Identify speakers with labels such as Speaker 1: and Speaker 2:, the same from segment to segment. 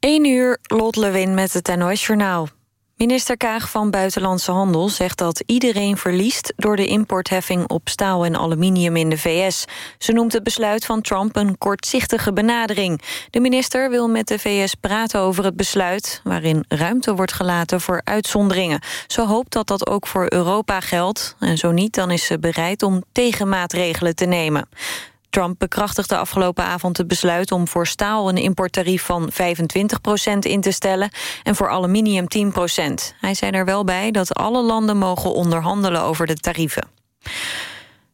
Speaker 1: 1 uur, Lot Lewin met het NOS Journaal. Minister Kaag van Buitenlandse Handel zegt dat iedereen verliest... door de importheffing op staal en aluminium in de VS. Ze noemt het besluit van Trump een kortzichtige benadering. De minister wil met de VS praten over het besluit... waarin ruimte wordt gelaten voor uitzonderingen. Ze hoopt dat dat ook voor Europa geldt. En zo niet, dan is ze bereid om tegenmaatregelen te nemen. Trump bekrachtigde afgelopen avond het besluit om voor staal een importtarief van 25% in te stellen en voor aluminium 10% Hij zei er wel bij dat alle landen mogen onderhandelen over de tarieven.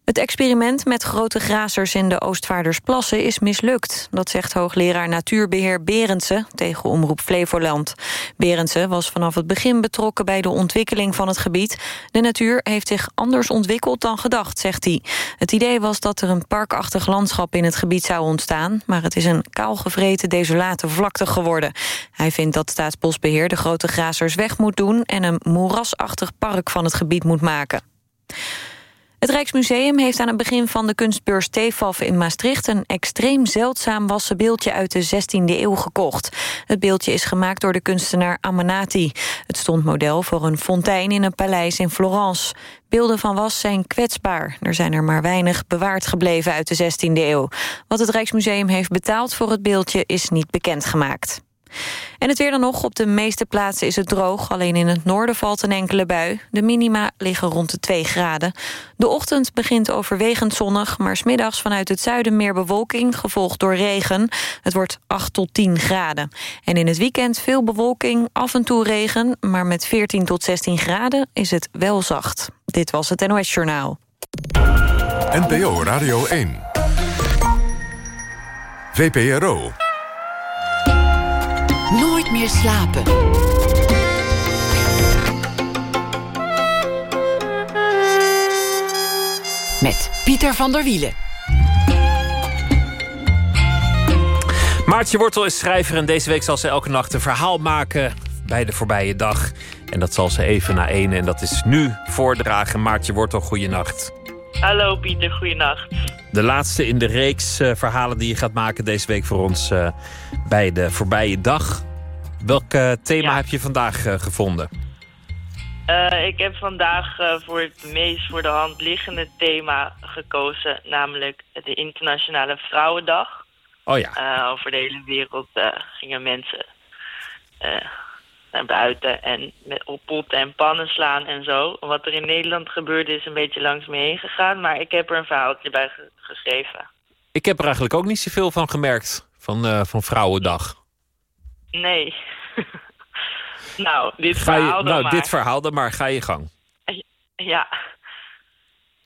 Speaker 1: Het experiment met grote grazers in de Oostvaardersplassen is mislukt. Dat zegt hoogleraar natuurbeheer Berendsen tegen Omroep Flevoland. Berendsen was vanaf het begin betrokken bij de ontwikkeling van het gebied. De natuur heeft zich anders ontwikkeld dan gedacht, zegt hij. Het idee was dat er een parkachtig landschap in het gebied zou ontstaan... maar het is een kaalgevreten desolate vlakte geworden. Hij vindt dat Staatsbosbeheer de grote grazers weg moet doen... en een moerasachtig park van het gebied moet maken. Het Rijksmuseum heeft aan het begin van de kunstbeurs TEFAF in Maastricht... een extreem zeldzaam wassen beeldje uit de 16e eeuw gekocht. Het beeldje is gemaakt door de kunstenaar Amanati. Het stond model voor een fontein in een paleis in Florence. Beelden van was zijn kwetsbaar. Er zijn er maar weinig bewaard gebleven uit de 16e eeuw. Wat het Rijksmuseum heeft betaald voor het beeldje is niet bekendgemaakt. En het weer dan nog. Op de meeste plaatsen is het droog. Alleen in het noorden valt een enkele bui. De minima liggen rond de 2 graden. De ochtend begint overwegend zonnig... maar smiddags vanuit het zuiden meer bewolking... gevolgd door regen. Het wordt 8 tot 10 graden. En in het weekend veel bewolking, af en toe regen... maar met 14 tot 16 graden is het wel zacht. Dit was het NOS Journaal.
Speaker 2: NPO Radio 1. VPRO.
Speaker 3: Nooit meer slapen. Met Pieter van der Wielen.
Speaker 4: Maartje Wortel is schrijver en deze week zal ze elke nacht een verhaal maken bij de voorbije dag. En dat zal ze even na één en dat is nu voordragen. Maartje Wortel, goeienacht.
Speaker 5: Hallo Pieter, goeienacht.
Speaker 4: De laatste in de reeks uh, verhalen die je gaat maken deze week voor ons uh, bij de voorbije dag. Welk uh, thema
Speaker 5: Ja.
Speaker 4: heb je vandaag gevonden?
Speaker 5: Eh, ik heb vandaag eh, voor het meest voor de hand liggende thema gekozen, namelijk de Internationale Vrouwendag.
Speaker 4: Oh ja,
Speaker 5: Eh, over de hele wereld eh, gingen mensen eh, naar buiten en met, op potten en pannen slaan en zo. Wat er in Nederland gebeurde is een beetje langs me heen gegaan, maar ik heb er een verhaaltje bij ge- geschreven.
Speaker 4: ik heb er eigenlijk ook niet zoveel van gemerkt. Van, eh, van Vrouwendag.
Speaker 5: Nee. nou, dit
Speaker 4: Ga je,
Speaker 5: verhaal dan
Speaker 4: nou,
Speaker 5: maar.
Speaker 4: dit verhaal dan maar. Ga je gang.
Speaker 5: Ja.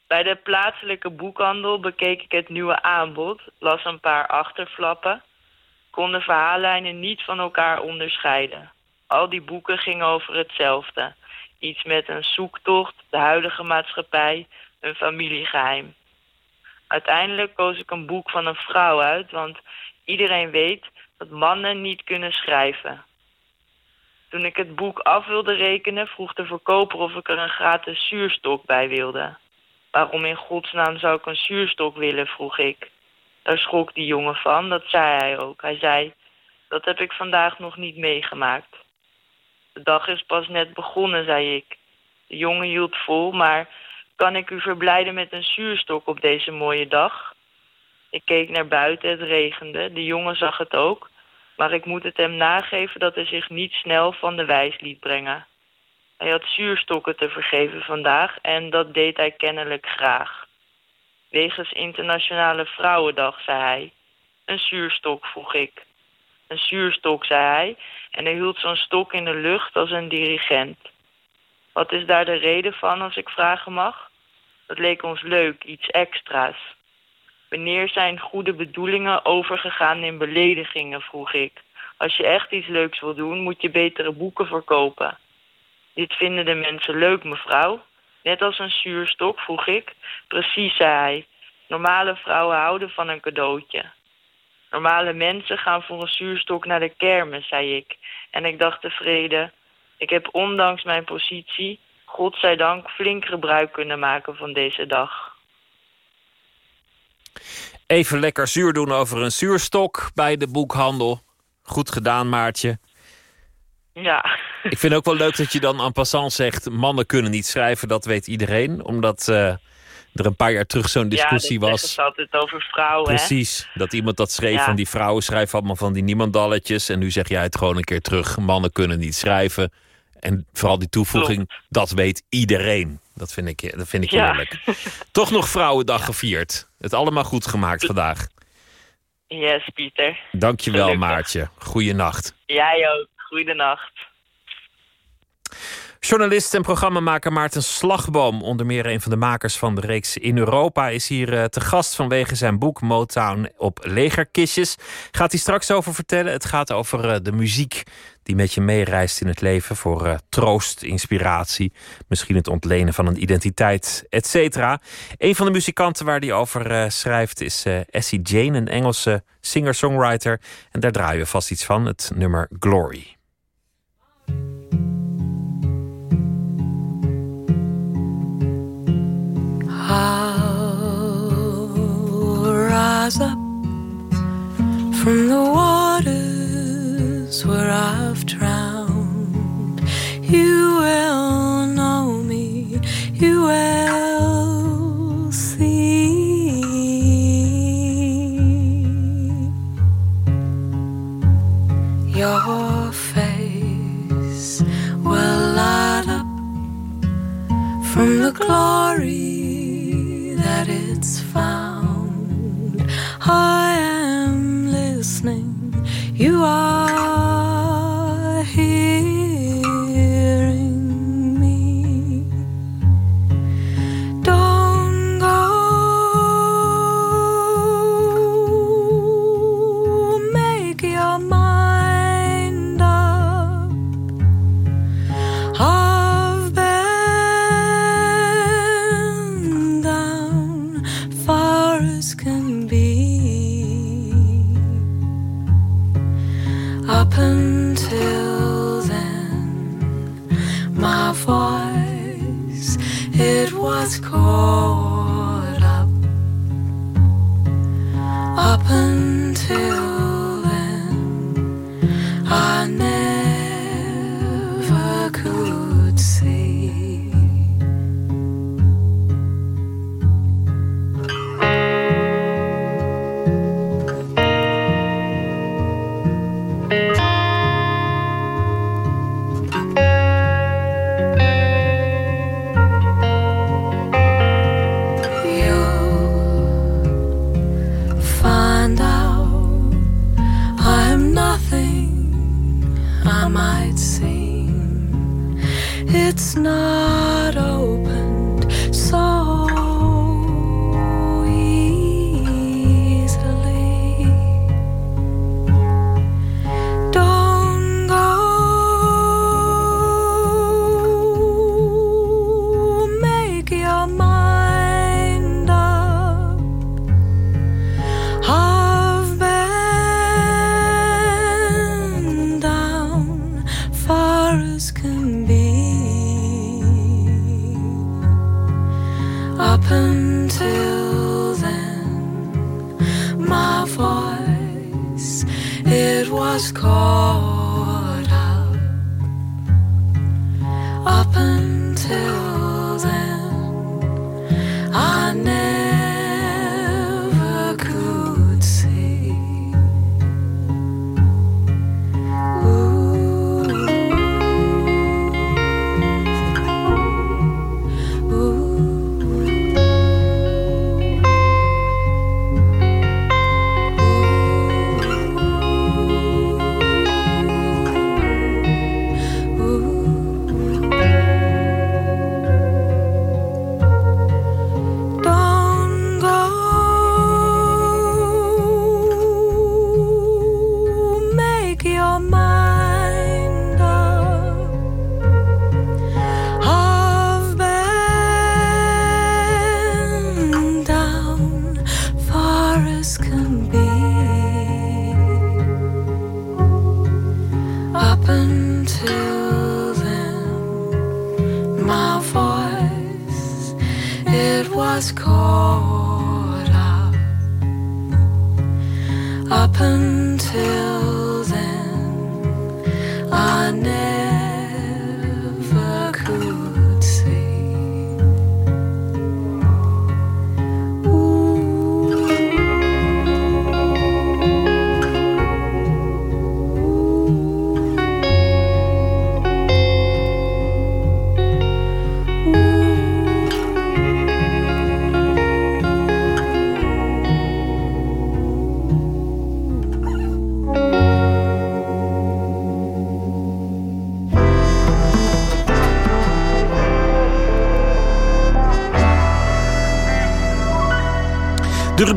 Speaker 5: Bij de plaatselijke boekhandel bekeek ik het nieuwe aanbod, las een paar achterflappen, kon de verhaallijnen niet van elkaar onderscheiden. Al die boeken gingen over hetzelfde. Iets met een zoektocht, de huidige maatschappij, een familiegeheim. Uiteindelijk koos ik een boek van een vrouw uit, want iedereen weet dat mannen niet kunnen schrijven. Toen ik het boek af wilde rekenen, vroeg de verkoper of ik er een gratis zuurstok bij wilde. Waarom in godsnaam zou ik een zuurstok willen, vroeg ik. Daar schrok die jongen van, dat zei hij ook. Hij zei, dat heb ik vandaag nog niet meegemaakt. De dag is pas net begonnen, zei ik. De jongen hield vol, maar kan ik u verblijden met een zuurstok op deze mooie dag? Ik keek naar buiten, het regende. De jongen zag het ook. Maar ik moet het hem nageven dat hij zich niet snel van de wijs liet brengen. Hij had zuurstokken te vergeven vandaag en dat deed hij kennelijk graag. Wegens Internationale Vrouwendag, zei hij. Een zuurstok, vroeg ik. Een zuurstok, zei hij, en hij hield zo'n stok in de lucht als een dirigent. Wat is daar de reden van, als ik vragen mag? Dat leek ons leuk, iets extra's. Wanneer zijn goede bedoelingen overgegaan in beledigingen, vroeg ik. Als je echt iets leuks wil doen, moet je betere boeken verkopen. Dit vinden de mensen leuk, mevrouw. Net als een zuurstok, vroeg ik. Precies, zei hij. Normale vrouwen houden van een cadeautje. Normale mensen gaan voor een zuurstok naar de kermis, zei ik. En ik dacht tevreden, ik heb ondanks mijn positie, godzijdank, flink gebruik kunnen maken van deze dag.
Speaker 4: Even lekker zuur doen over een zuurstok bij de boekhandel. Goed gedaan, Maartje.
Speaker 5: Ja.
Speaker 4: Ik vind ook wel leuk dat je dan en passant zegt... mannen kunnen niet schrijven, dat weet iedereen. Omdat uh, er een paar jaar terug zo'n discussie
Speaker 5: ja,
Speaker 4: was.
Speaker 5: Ja, altijd over vrouwen,
Speaker 4: Precies, dat iemand dat schreef ja. van die vrouwen schrijven allemaal van die niemandalletjes. En nu zeg jij het gewoon een keer terug. Mannen kunnen niet schrijven. En vooral die toevoeging, Klopt. dat weet iedereen. Dat vind ik, dat vind ik
Speaker 5: ja.
Speaker 4: heerlijk. Toch nog Vrouwendag gevierd. Het allemaal goed gemaakt vandaag.
Speaker 5: Yes, Pieter.
Speaker 4: Dankjewel,
Speaker 5: Gelukkig.
Speaker 4: Maartje. Goeienacht.
Speaker 5: Jij ook. Goedenacht.
Speaker 4: Journalist en programmamaker Maarten Slagboom, onder meer een van de makers van de reeks In Europa, is hier uh, te gast vanwege zijn boek Motown op legerkistjes. Gaat hij straks over vertellen. Het gaat over uh, de muziek die met je meereist in het leven voor uh, troost, inspiratie, misschien het ontlenen van een identiteit, etc. Een van de muzikanten waar hij over schrijft is Essie Jane, een Engelse singer-songwriter. En daar draaien we vast iets van, het nummer Glory.
Speaker 6: Rise up from the waters where I've drowned. You will know me, you will see. Your face will light up from the glory that it's found. I am listening, you are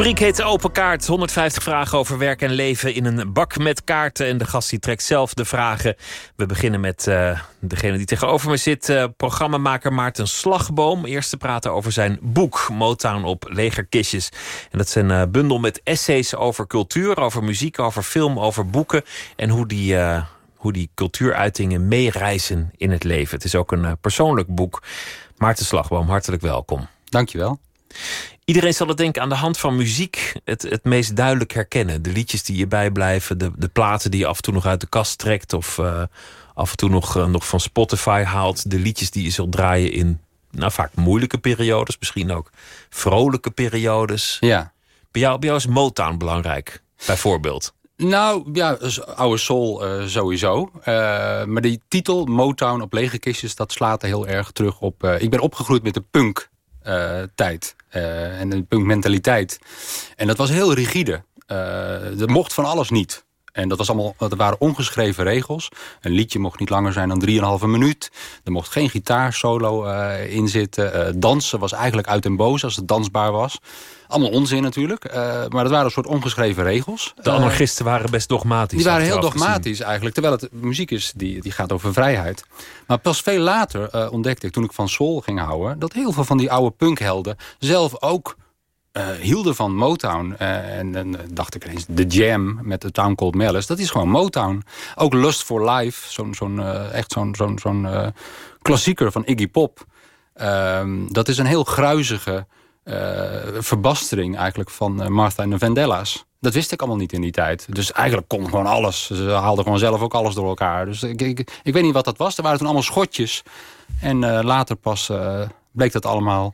Speaker 4: rubriek heet Open Kaart. 150 vragen over werk en leven in een bak met kaarten. En de gast die trekt zelf de vragen. We beginnen met uh, degene die tegenover me zit. Uh, programmamaker Maarten Slagboom. Eerst te praten over zijn boek Motown op legerkistjes. En dat is een uh, bundel met essays over cultuur, over muziek, over film, over boeken. En hoe die, hoe die cultuuruitingen meereizen in het leven. Het is ook een persoonlijk boek. Maarten Slagboom, hartelijk welkom.
Speaker 7: Dankjewel.
Speaker 4: Iedereen zal het denken aan de hand van muziek het, het meest duidelijk herkennen. De liedjes die je bijblijven, de, de platen die je af en toe nog uit de kast trekt... of uh, af en toe nog, uh, nog van Spotify haalt. De liedjes die je zult draaien in nou, vaak moeilijke periodes. Misschien ook vrolijke periodes.
Speaker 7: Ja.
Speaker 4: Bij jou, bij jou is Motown belangrijk, bijvoorbeeld.
Speaker 7: Nou, ja, oude soul uh, sowieso. maar die titel, Motown op lege kistjes... dat slaat heel erg terug op... ik ben opgegroeid met de punk tijd. Uh, en een punkmentaliteit. En dat was heel rigide. Uh, er mocht van alles niet. En dat, was allemaal, dat waren ongeschreven regels. Een liedje mocht niet langer zijn dan 3,5 minuut. Er mocht geen gitaarsolo in zitten. dansen was eigenlijk uit en boos als het dansbaar was. Allemaal onzin natuurlijk. Uh, maar dat waren een soort ongeschreven regels.
Speaker 4: De anarchisten waren best dogmatisch.
Speaker 7: Die waren heel dogmatisch gezien. eigenlijk. Terwijl het muziek is, die, die gaat over vrijheid. Maar pas veel later uh, ontdekte ik, toen ik van soul ging houden... dat heel veel van die oude punkhelden zelf ook uh, hielden van Motown. Uh, en dan dacht ik ineens, The Jam met de Town Called Malice. Dat is gewoon Motown. Ook Lust for Life, zo'n zo'n echt zo'n zo'n zo'n klassieker van Iggy Pop. Ehm, dat is een heel gruizige verbastering eigenlijk van Martha en de Vandellas. Dat wist ik allemaal niet in die tijd. Dus eigenlijk kon gewoon alles. Ze haalden gewoon zelf ook alles door elkaar. Dus ik, ik, ik weet niet wat dat was. Er waren toen allemaal schotjes. En later pas bleek dat allemaal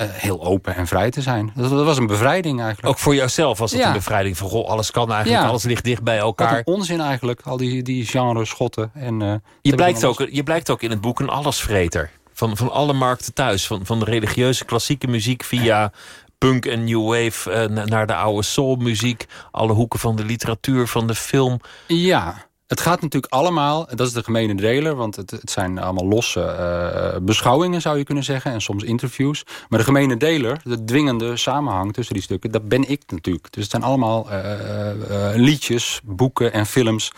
Speaker 7: uh, heel open en vrij te zijn. Dat, dat, was een bevrijding eigenlijk.
Speaker 4: Ook voor jouzelf was het ja. een bevrijding van goh, alles kan eigenlijk, ja. alles ligt dicht bij elkaar.
Speaker 7: Wat onzin eigenlijk, al die, die genres schotten. En,
Speaker 4: je, blijkt ook, je blijkt ook in het boek een allesvreter. Van, van alle markten thuis. Van, van de religieuze klassieke muziek via punk en new wave uh, naar de oude soulmuziek. Alle hoeken van de literatuur, van de film.
Speaker 7: Ja, het gaat natuurlijk allemaal, dat is de gemene deler... want het, het zijn allemaal losse uh, beschouwingen, zou je kunnen zeggen... en soms interviews. Maar de gemene deler, de dwingende samenhang tussen die stukken... dat ben ik natuurlijk. Dus het zijn allemaal uh, liedjes, boeken en films...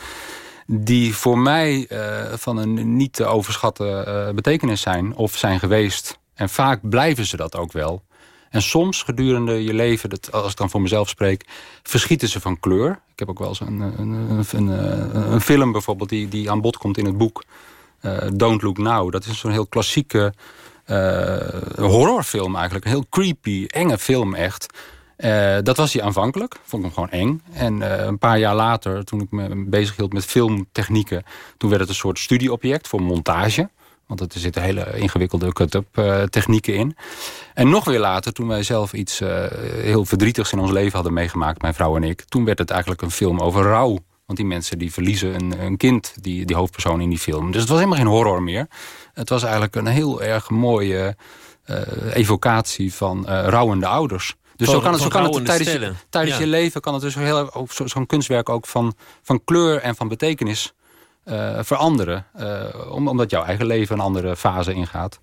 Speaker 7: die voor mij van een niet te overschatten betekenis zijn... of zijn geweest. En vaak blijven ze dat ook wel. En soms gedurende je leven, dat, als ik dan voor mezelf spreek... verschieten ze van kleur. Ik heb ook wel eens een, een, een, een, een film bijvoorbeeld die, die aan bod komt in het boek. Don't Look Now. Dat is zo'n heel klassieke horrorfilm eigenlijk. Een heel creepy, enge film echt. Uh, dat was hij aanvankelijk. Vond ik hem gewoon eng. En een paar jaar later, toen ik me bezig hield met filmtechnieken... toen werd het een soort studieobject voor montage... Want er zitten hele ingewikkelde cut-up uh, technieken in. En nog weer later, toen wij zelf iets heel verdrietigs in ons leven hadden meegemaakt, mijn vrouw en ik. Toen werd het eigenlijk een film over rouw. Want die mensen die verliezen een, een kind, die, die hoofdpersoon in die film. Dus het was helemaal geen horror meer. Het was eigenlijk een heel erg mooie evocatie van rouwende ouders. Dus zo kan het, zo kan het tijdens, je, tijdens ja. je leven kan het dus heel zo'n zo kunstwerk ook van, van kleur en van betekenis uh, veranderen. Uh, omdat jouw eigen leven een andere fase ingaat.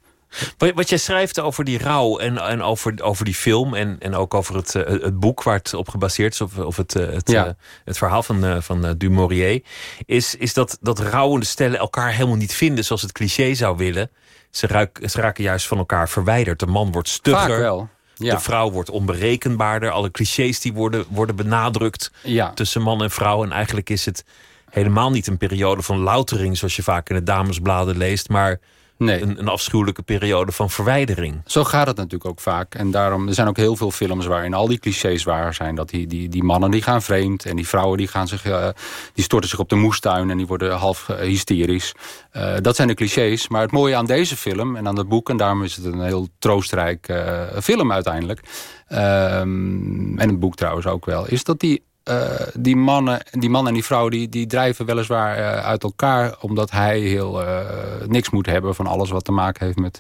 Speaker 4: Wat jij schrijft over die rouw en, en over, over die film... en, en ook over het, uh, het boek waar het op gebaseerd is... of, of het, het, ja. het verhaal van, van Du Maurier... is, is dat, dat rouwende stellen elkaar helemaal niet vinden... zoals het cliché zou willen. Ze, ruik, ze raken juist van elkaar verwijderd. De man wordt stugger.
Speaker 7: Vaak wel. Ja.
Speaker 4: De vrouw wordt onberekenbaarder. Alle clichés die worden, worden benadrukt
Speaker 7: ja.
Speaker 4: tussen man en vrouw. En eigenlijk is het helemaal niet een periode van loutering... zoals je vaak in de damesbladen leest... maar
Speaker 7: nee.
Speaker 4: een, een, afschuwelijke periode van verwijdering.
Speaker 7: Zo gaat het natuurlijk ook vaak. En daarom er zijn ook heel veel films waarin al die clichés waar zijn. Dat die, die, die mannen die gaan vreemd en die vrouwen die, gaan zich, uh, die storten zich op de moestuin... en die worden half uh, hysterisch. Uh, dat zijn de clichés. Maar het mooie aan deze film en aan het boek... en daarom is het een heel troostrijk film uiteindelijk... Ehm, en het boek trouwens ook wel... is dat die uh, die, mannen, die man en die vrouw die, die drijven weliswaar uh, uit elkaar... omdat hij heel uh, niks moet hebben van alles wat te maken heeft met...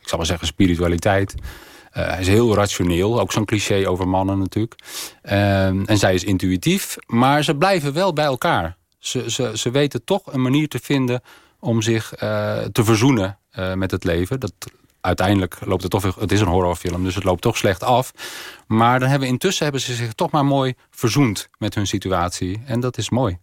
Speaker 7: ik zal maar zeggen spiritualiteit. hij is heel rationeel, ook zo'n cliché over mannen natuurlijk. En zij is intuïtief, maar ze blijven wel bij elkaar. Ze, ze, ze weten toch een manier te vinden om zich te verzoenen met het leven. Dat uiteindelijk loopt het toch... Het is een horrorfilm, dus het loopt toch slecht af. Maar dan hebben intussen hebben ze zich toch maar mooi verzoend met hun situatie. En dat is mooi.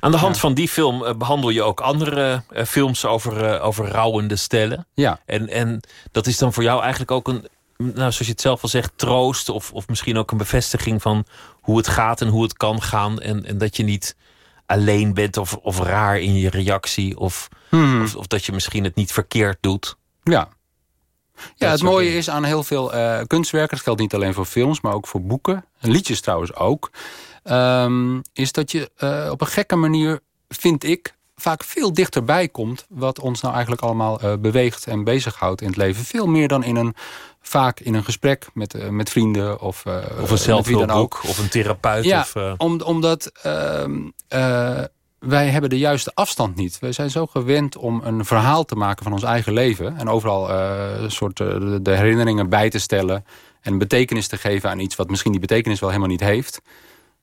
Speaker 4: Aan de hand van die film eh, behandel je ook andere uh, films over, uh, over rouwende stellen.
Speaker 7: Ja.
Speaker 4: En, en dat is dan voor jou eigenlijk ook een, nou, zoals je het zelf al zegt, troost. Of, of misschien ook een bevestiging van hoe het gaat en hoe het kan gaan. En, en dat je niet alleen bent of, of raar in je reactie. Of,
Speaker 7: Hmm.
Speaker 4: of, of dat je misschien het niet verkeerd doet.
Speaker 7: Ja. Ja, het mooie
Speaker 4: dingen.
Speaker 7: is aan heel veel eh, kunstwerken... dat geldt niet alleen voor films, maar ook voor boeken... en liedjes trouwens ook... ehm, is dat je eh, op een gekke manier, vind ik... vaak veel dichterbij komt... wat ons nou eigenlijk allemaal eh, beweegt en bezighoudt in het leven. Veel meer dan in een, vaak in een gesprek met, met vrienden... of,
Speaker 4: Of een zelfhulpboek of een therapeut.
Speaker 7: Ja,
Speaker 4: Of,
Speaker 7: om, omdat ehm, eh, wij hebben de juiste afstand niet. We zijn zo gewend om een verhaal te maken van ons eigen leven. En overal eh, soort eh, de- herinneringen bij te stellen. En betekenis te geven aan iets wat misschien die betekenis wel helemaal niet heeft.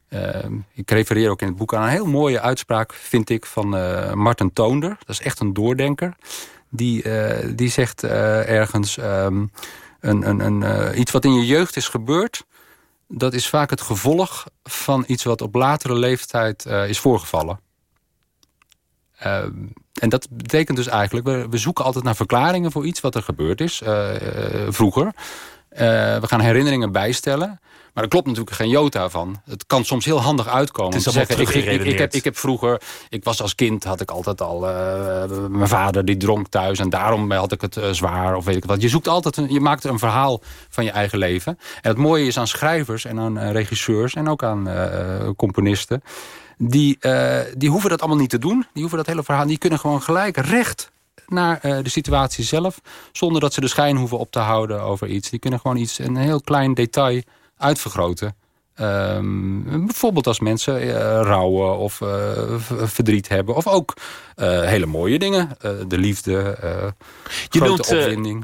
Speaker 7: Ehm, ik refereer ook in het boek aan een heel mooie uitspraak, vind ik, van eh Martin Toonder. Dat is echt een doordenker. Die, eh, die zegt eh, ergens ehm, een, een, een, eh, iets wat in je jeugd is gebeurd dat is vaak het gevolg van iets wat op latere leeftijd eh, is voorgevallen. Ehm, en dat betekent dus eigenlijk, we, we zoeken altijd naar verklaringen voor iets wat er gebeurd is eh, vroeger. Eh, we gaan herinneringen bijstellen. Maar er klopt natuurlijk geen jota van. Het kan soms heel handig uitkomen.
Speaker 4: Het is
Speaker 7: zeggen, ik, ik, ik, heb, ik heb vroeger, ik was als kind, had ik altijd al, eh, mijn vader die dronk thuis en daarom had ik het zwaar of weet ik wat. Je zoekt altijd, een, je maakt een verhaal van je eigen leven. En het mooie is aan schrijvers en aan regisseurs en ook aan componisten. Die, eh, die hoeven dat allemaal niet te doen. Die hoeven dat hele verhaal, die kunnen gewoon gelijk recht naar eh, de situatie zelf. Zonder dat ze de schijn hoeven op te houden over iets. Die kunnen gewoon iets, een heel klein detail uitvergroten. Ehm, bijvoorbeeld als mensen eh, rouwen of eh, verdriet hebben. Of ook eh, hele mooie dingen. De liefde,
Speaker 4: Je noemt,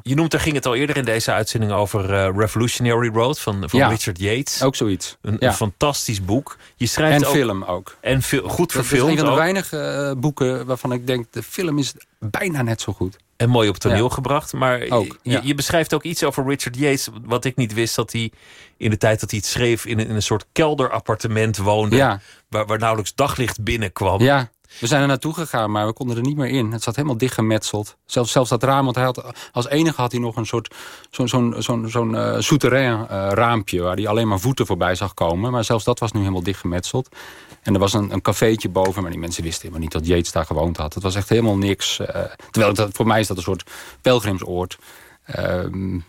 Speaker 4: je noemt, daar ging het al eerder in deze uitzending over Revolutionary Road van, van
Speaker 7: Ja.
Speaker 4: Richard Yates.
Speaker 7: Ook zoiets.
Speaker 4: Een,
Speaker 7: Ja.
Speaker 4: een fantastisch boek. Je schrijft
Speaker 7: En
Speaker 4: ook,
Speaker 7: film ook.
Speaker 4: En veel, goed
Speaker 7: Dat is
Speaker 4: verfilmd
Speaker 7: een van de weinige boeken waarvan ik denk... de film is bijna net zo goed.
Speaker 4: En mooi op toneel
Speaker 7: Ja.
Speaker 4: gebracht. Maar
Speaker 7: Ook,
Speaker 4: je, je beschrijft ook iets over Richard Yates. Wat ik niet wist, dat hij in de tijd dat hij het schreef... in een, in een soort kelderappartement woonde.
Speaker 7: Ja.
Speaker 4: Waar, waar nauwelijks daglicht binnenkwam.
Speaker 7: Ja, we zijn er naartoe gegaan, maar we konden er niet meer in. Het zat helemaal dichtgemetseld. Zelfs, zelfs dat raam, want hij had, als enige had hij nog een soort zo'n zo'n zo'n zo'n eh, souterrain eh, raampje... waar hij alleen maar voeten voorbij zag komen. Maar zelfs dat was nu helemaal dichtgemetseld. En er was een, een cafeetje boven, maar die mensen wisten helemaal niet... dat Yates daar gewoond had. Het was echt helemaal niks. eh, terwijl dat, voor mij is dat een soort pelgrimsoord. Ehm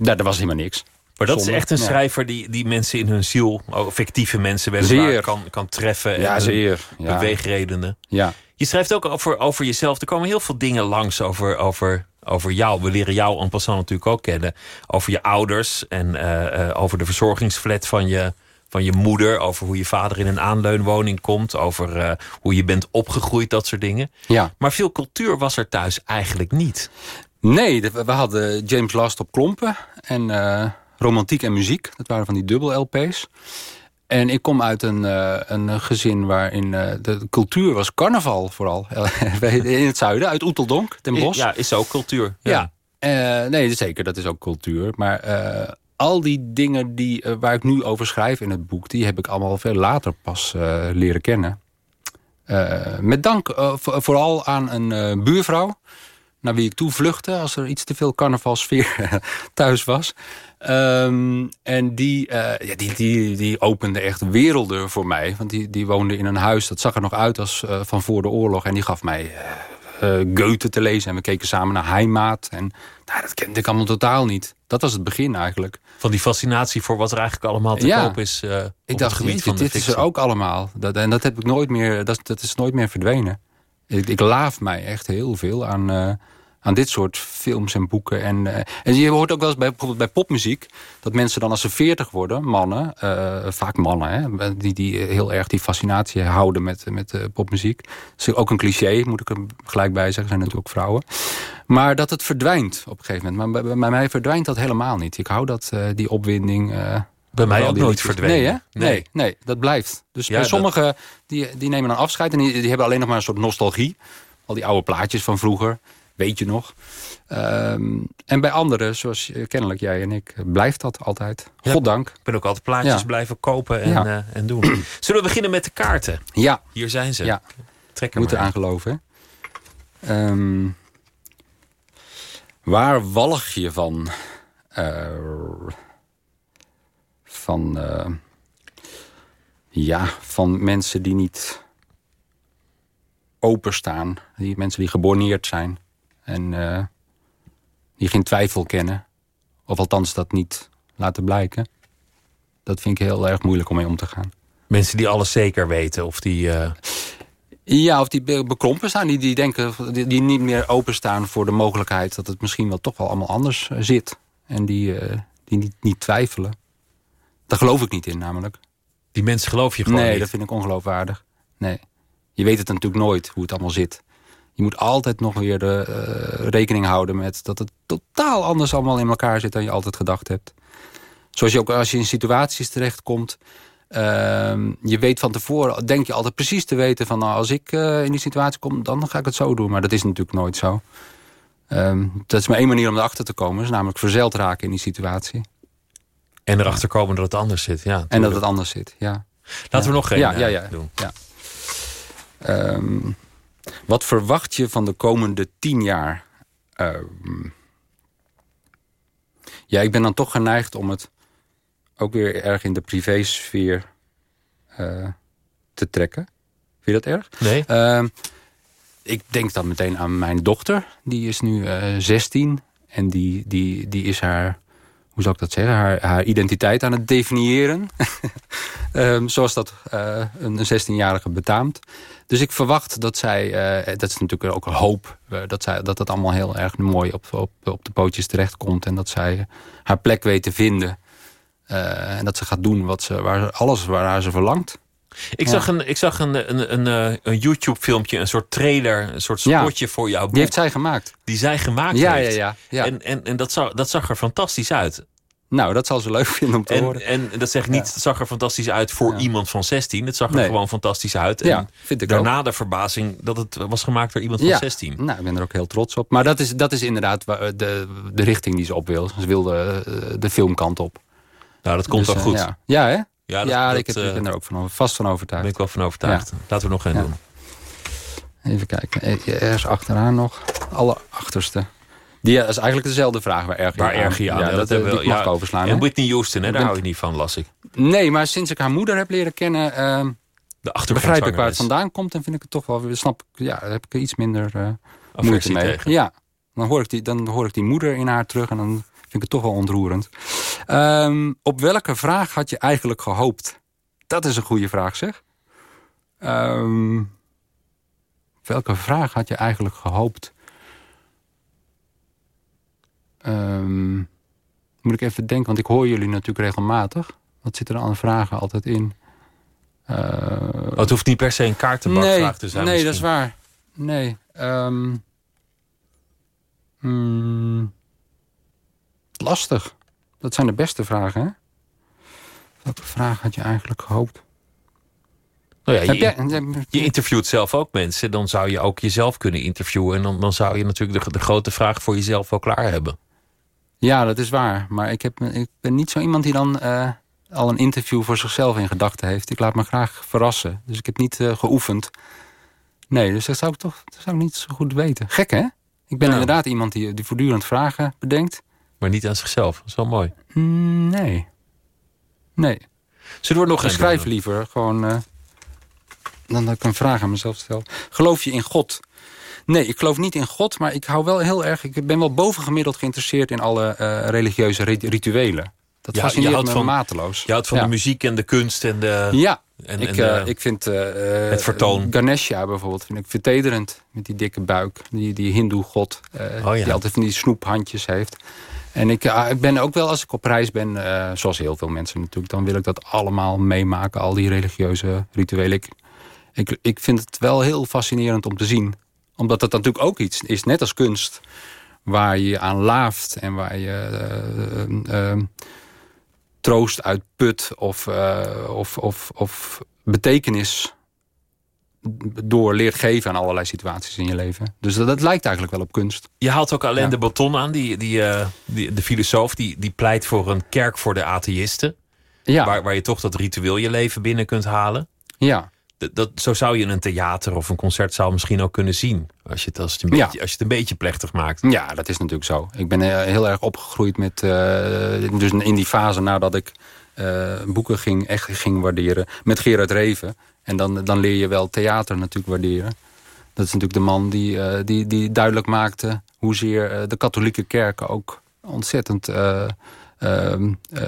Speaker 7: daar, was helemaal niks.
Speaker 4: Maar dat
Speaker 7: Zonde.
Speaker 4: is echt een schrijver die, die mensen in hun ziel... ook fictieve mensen weliswaar, kan, kan treffen. en
Speaker 7: Ja,
Speaker 4: hun
Speaker 7: zeer. Ja.
Speaker 4: Beweegredenen.
Speaker 7: Ja.
Speaker 4: Je schrijft ook over, over jezelf. Er komen heel veel dingen langs over, over, over jou. We leren jou en passant natuurlijk ook kennen. Over je ouders en eh, eh, over de verzorgingsflat van je, van je moeder. Over hoe je vader in een aanleunwoning komt. Over eh, hoe je bent opgegroeid, dat soort dingen.
Speaker 7: ja.
Speaker 4: Maar veel cultuur was er thuis eigenlijk niet.
Speaker 7: Nee, we hadden James Last op klompen en romantiek en muziek. Dat waren van die dubbel LP's. En ik kom uit een, eh, een gezin waarin eh, de cultuur was carnaval vooral. in het zuiden, uit Oeteldonk, Den Bosch.
Speaker 4: Ja, is ook cultuur.
Speaker 7: Ja. Eh, nee, zeker, dat is ook cultuur. Maar al die dingen die, waar ik nu over schrijf in het boek... die heb ik allemaal veel later pas leren kennen. Met dank vo- vooral aan een buurvrouw... naar wie ik toe vluchtte als er iets te veel carnavalsfeer thuis was. Ehm, en die, eh, ja, die, die, die opende echt werelden voor mij. Want die, die woonde in een huis, dat zag er nog uit als eh, van voor de oorlog. En die gaf mij eh, Goethe te lezen. En we keken samen naar Heimaat. En nou, dat kende ik allemaal totaal niet. Dat was het begin eigenlijk.
Speaker 4: Van die fascinatie voor wat er eigenlijk allemaal te
Speaker 7: Ja.
Speaker 4: koop is. op
Speaker 7: Ik
Speaker 4: het
Speaker 7: dacht, jeetje,
Speaker 4: van
Speaker 7: dit is er ook allemaal. Dat, en dat heb ik nooit meer, dat, dat is nooit meer verdwenen. Ik, ik laaf mij echt heel veel aan, aan dit soort films en boeken. En, eh, en je hoort ook wel eens bij, bijvoorbeeld bij popmuziek... dat mensen dan als ze veertig worden, mannen... eh, vaak mannen, hè, die, die heel erg die fascinatie houden met, met eh, popmuziek. Dat is ook een cliché, moet ik er gelijk bij zeggen. zijn natuurlijk ook vrouwen. Maar dat het verdwijnt op een gegeven moment. Maar bij, bij mij verdwijnt dat helemaal niet. Ik hou dat, die opwinding...
Speaker 4: Bij mij
Speaker 7: al
Speaker 4: ook nooit verdwenen.
Speaker 7: Nee, hè?
Speaker 4: Nee.
Speaker 7: Nee, nee, dat blijft. Dus
Speaker 4: Ja,
Speaker 7: bij
Speaker 4: dat-
Speaker 7: sommigen die, die nemen dan afscheid en die, die hebben alleen nog maar een soort nostalgie. Al die oude plaatjes van vroeger. Weet je nog. Ehm, en bij anderen, zoals eh, kennelijk jij en ik, blijft dat altijd.
Speaker 4: Ja.
Speaker 7: Goddank.
Speaker 4: Ik ben ook altijd plaatjes
Speaker 7: Ja.
Speaker 4: blijven kopen en,
Speaker 7: Ja.
Speaker 4: eh, en doen. Zullen we beginnen met de kaarten?
Speaker 7: Ja,
Speaker 4: Hier zijn ze.
Speaker 7: Ja.
Speaker 4: Trek er
Speaker 7: moet
Speaker 4: maar
Speaker 7: eraan geloven. Ehm, waar walg je van? Eh, van, ja, van mensen die niet openstaan. Die mensen die geborneerd zijn. En eh, die geen twijfel kennen. Of althans dat niet laten blijken. Dat vind ik heel erg moeilijk om mee om te gaan.
Speaker 4: Mensen die alles zeker weten. Of die, eh,
Speaker 7: Ja, of die be- bekrompen staan. Die, die denken, die, die niet meer openstaan voor de mogelijkheid... dat het misschien wel toch wel allemaal anders eh, zit. En die, die niet, niet twijfelen. Daar geloof ik niet in namelijk.
Speaker 4: die mensen geloof je gewoon
Speaker 7: nee,
Speaker 4: niet.
Speaker 7: dat vind ik ongeloofwaardig. Nee. Je weet het natuurlijk nooit hoe het allemaal zit. Je moet altijd nog weer de, eh, rekening houden met... dat het totaal anders allemaal in elkaar zit dan je altijd gedacht hebt. Zoals je ook als je in situaties terechtkomt... ehm, je weet van tevoren, denk je altijd precies te weten van... Nou, als ik eh, in die situatie kom, dan ga ik het zo doen. Maar dat is natuurlijk nooit zo. Ehm, dat is maar één manier om erachter te komen. is namelijk verzeild raken in die situatie.
Speaker 4: En erachter komen dat het anders zit. Ja,
Speaker 7: En dat het anders zit, ja.
Speaker 4: Laten we nog geen
Speaker 7: ja,
Speaker 4: eh,
Speaker 7: ja, ja,
Speaker 4: doen.
Speaker 7: ja. Ehm, wat verwacht je van de komende tien jaar? Ehm, ja, ik ben dan toch geneigd om het ook weer erg in de privésfeer eh te trekken. Vind je dat erg?
Speaker 4: Nee?
Speaker 7: Ehm, ik denk dan meteen aan mijn dochter. Die is nu eh 16. En die, die, die is haar, hoe zou ik dat zeggen, haar, haar identiteit aan het definiëren. Ehm, zoals dat eh, een 16-jarige betaamt. Dus ik verwacht dat zij, eh, dat is natuurlijk ook een hoop, eh, dat, zij, dat dat allemaal heel erg mooi op, op, op de pootjes terechtkomt. En dat zij haar plek weet te vinden. En dat ze gaat doen wat ze, waar, alles waar ze verlangt.
Speaker 4: Ik
Speaker 7: Ja.
Speaker 4: zag, een, ik zag een, een, een, een YouTube-filmpje, een soort trailer, een soort
Speaker 7: Ja.
Speaker 4: spotje voor jouw boek.
Speaker 7: Die heeft zij gemaakt.
Speaker 4: die zij gemaakt
Speaker 7: Ja,
Speaker 4: heeft.
Speaker 7: ja, ja, ja.
Speaker 4: En, en, en dat, zag, dat zag er fantastisch uit.
Speaker 7: Nou, dat zal ze leuk vinden om te
Speaker 4: En,
Speaker 7: horen.
Speaker 4: en dat zeg ik niet,
Speaker 7: Ja.
Speaker 4: het zag er fantastisch uit voor
Speaker 7: Ja.
Speaker 4: iemand van 16. Het zag er
Speaker 7: Nee.
Speaker 4: gewoon fantastisch uit.
Speaker 7: Ja,
Speaker 4: en
Speaker 7: vind ik
Speaker 4: daarna de verbazing dat het was gemaakt door iemand van
Speaker 7: Ja.
Speaker 4: 16.
Speaker 7: Nou, ik ben er ook heel trots op. Maar dat is, dat is inderdaad de, de richting die ze op wil. Ze wil de, de filmkant op.
Speaker 4: Nou, dat komt
Speaker 7: Dus,
Speaker 4: wel
Speaker 7: eh,
Speaker 4: goed.
Speaker 7: Ja, ja hè?
Speaker 4: Ja,
Speaker 7: Ja,
Speaker 4: dat-
Speaker 7: ik, ik ben
Speaker 4: eh,
Speaker 7: er ook van, vast van overtuigd.
Speaker 4: ben ik wel van overtuigd. Laten we nog
Speaker 7: Ja.
Speaker 4: doen.
Speaker 7: Even kijken. Eh, Ergens achteraan nog. Alle achterste. Die ja, is eigenlijk dezelfde vraag. Waar erg je
Speaker 4: Waar
Speaker 7: aan?
Speaker 4: erg je aan?
Speaker 7: Ja, dat,
Speaker 4: hebben we-
Speaker 7: ik
Speaker 4: ja.
Speaker 7: overslaan.
Speaker 4: En? Whitney Houston, hè?
Speaker 7: Ik
Speaker 4: daar
Speaker 7: ben-
Speaker 4: hou je niet van, las ik.
Speaker 7: Nee, maar sinds ik haar moeder heb leren kennen... ehm,
Speaker 4: De
Speaker 7: begrijp ik waar het vandaan komt. En vind ik het toch wel... weer- Snap, ik- ja, daar heb ik er iets minder eh, moeite mee.
Speaker 4: tegen.
Speaker 7: Ja, dan hoor, ik die, dan hoor ik die moeder in haar terug... en dan vind ik het toch wel ontroerend. Ehm, op welke vraag had je eigenlijk gehoopt? Dat is een goede vraag, zeg. Ehm, welke vraag had je eigenlijk gehoopt? Ehm, moet ik even denken, want ik hoor jullie natuurlijk regelmatig. Wat zit er aan vragen altijd in?
Speaker 4: Oh, het hoeft niet per se een kaartenbakvraag te zijn.
Speaker 7: Nee, dat is waar. Nee. ehm, hmm, lastig. Dat zijn de beste vragen, hè? Welke vraag had je eigenlijk gehoopt?
Speaker 4: Nou ja, je, je interviewt zelf ook mensen. Dan zou je ook jezelf kunnen interviewen. En dan, dan zou je natuurlijk de, de grote vraag voor jezelf wel klaar hebben.
Speaker 7: Ja, dat is waar. Maar ik, heb, ik ben niet zo iemand die dan eh, al een interview voor zichzelf in gedachten heeft. Ik laat me graag verrassen. Dus ik heb niet eh, geoefend. Nee, dus dat zou ik toch dat zou ik niet zo goed weten. Gek, hè? Ik ben
Speaker 4: Ja.
Speaker 7: inderdaad iemand die, die voortdurend vragen bedenkt.
Speaker 4: Maar niet aan zichzelf. Dat is wel mooi.
Speaker 7: Mm, nee. Nee.
Speaker 4: Zullen we er nog
Speaker 7: Ik
Speaker 4: een
Speaker 7: schrijf
Speaker 4: doen?
Speaker 7: liever gewoon... eh, dan dat ik een vraag aan mezelf stel. Geloof je in God? Nee, ik geloof niet in God, maar ik hou wel heel erg... Ik ben wel bovengemiddeld geïnteresseerd in alle eh, religieuze rit- rituelen. Dat
Speaker 4: Ja, je
Speaker 7: fascineert me
Speaker 4: van-
Speaker 7: mateloos.
Speaker 4: Je houdt van
Speaker 7: Ja.
Speaker 4: de muziek en de kunst en de...
Speaker 7: Ja,
Speaker 4: En,
Speaker 7: ik,
Speaker 4: en
Speaker 7: eh, ik vind eh,
Speaker 4: het vertoon.
Speaker 7: Ganesha bijvoorbeeld vind ik vertederend. Met die dikke buik. Die, die hindoe god.
Speaker 4: Oh ja.
Speaker 7: Die altijd van die snoephandjes heeft. En ik, ik ben ook wel, als ik op reis ben, zoals heel veel mensen natuurlijk... dan wil ik dat allemaal meemaken, al die religieuze rituelen. Ik, ik, ik vind het wel heel fascinerend om te zien. Omdat het natuurlijk ook iets is, net als kunst... waar je aan laaft en waar je eh, eh, troost uit put... of, eh, of, of, of betekenis door leert geven aan allerlei situaties in je leven. Dus dat, dat lijkt eigenlijk wel op kunst.
Speaker 4: Je haalt ook Alain
Speaker 7: Ja.
Speaker 4: de Botton aan, die, die, die, de filosoof. Die, die pleit voor een kerk voor de atheïsten.
Speaker 7: Ja,
Speaker 4: Waar, waar je toch dat ritueel je leven binnen kunt halen.
Speaker 7: ja.
Speaker 4: Dat, zo zou je een theater of een concertzaal misschien ook kunnen zien. Als je het, als het, een,
Speaker 7: Ja.
Speaker 4: beetje, als je het een beetje plechtig maakt.
Speaker 7: Ja, dat is natuurlijk zo. Ik ben eh, heel erg opgegroeid met... eh, dus in die fase nadat ik eh, boeken ging, echt ging waarderen... met Gerard Reven. En dan, dan leer je wel theater natuurlijk waarderen. Dat is natuurlijk de man die, die, die duidelijk maakte... hoezeer de katholieke kerk ook ontzettend... eh, ehm, eh,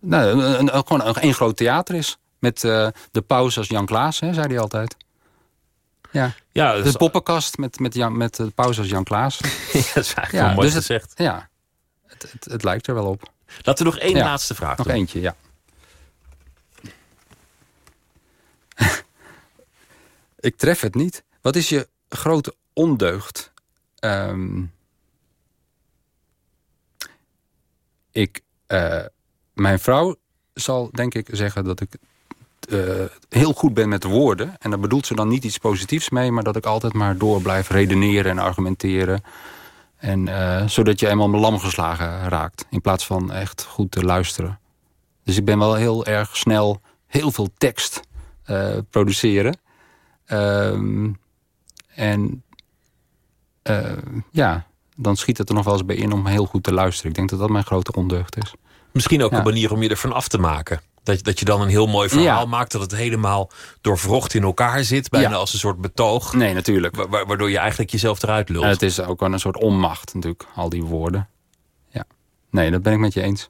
Speaker 7: nou, een, een- gewoon een, één groot theater is. Met eh, de paus als Jan Klaas, hè, zei hij altijd. Ja,
Speaker 4: Ja,
Speaker 7: de poppenkast met, met, Jan, met de paus als Jan Klaas.
Speaker 4: ja, dat is eigenlijk
Speaker 7: Ja,
Speaker 4: wel mooi
Speaker 7: dus het-
Speaker 4: gezegd.
Speaker 7: Ja, het, het, het lijkt er wel op.
Speaker 4: Laten we nog één
Speaker 7: Ja.
Speaker 4: laatste vraag
Speaker 7: Nog
Speaker 4: doen.
Speaker 7: eentje, ja. Ik tref het niet. Wat is je grote ondeugd? Ehm, ik, eh, mijn vrouw zal denk ik zeggen dat ik eh, heel goed ben met woorden. En daar bedoelt ze dan niet iets positiefs mee... maar dat ik altijd maar door blijf redeneren en argumenteren. En, eh, zodat je eenmaal lam geslagen raakt. In plaats van echt goed te luisteren. Dus ik ben wel heel erg snel heel veel tekst eh, produceren. Ehm, en ja, dan schiet het er nog wel eens bij in om heel goed te luisteren. Ik denk dat dat mijn grote ondeugd is.
Speaker 4: Misschien ook
Speaker 7: Ja.
Speaker 4: een manier om je ervan af te maken. Dat, dat je dan een heel mooi verhaal
Speaker 7: Ja.
Speaker 4: maakt. Dat het helemaal doorvrocht in elkaar zit. Bijna
Speaker 7: Ja.
Speaker 4: als een soort betoog.
Speaker 7: Nee, natuurlijk.
Speaker 4: wa- wa- Waardoor je eigenlijk jezelf eruit lult.
Speaker 7: En het is ook wel een soort onmacht natuurlijk, al die woorden. Ja. Nee, dat ben ik met je eens.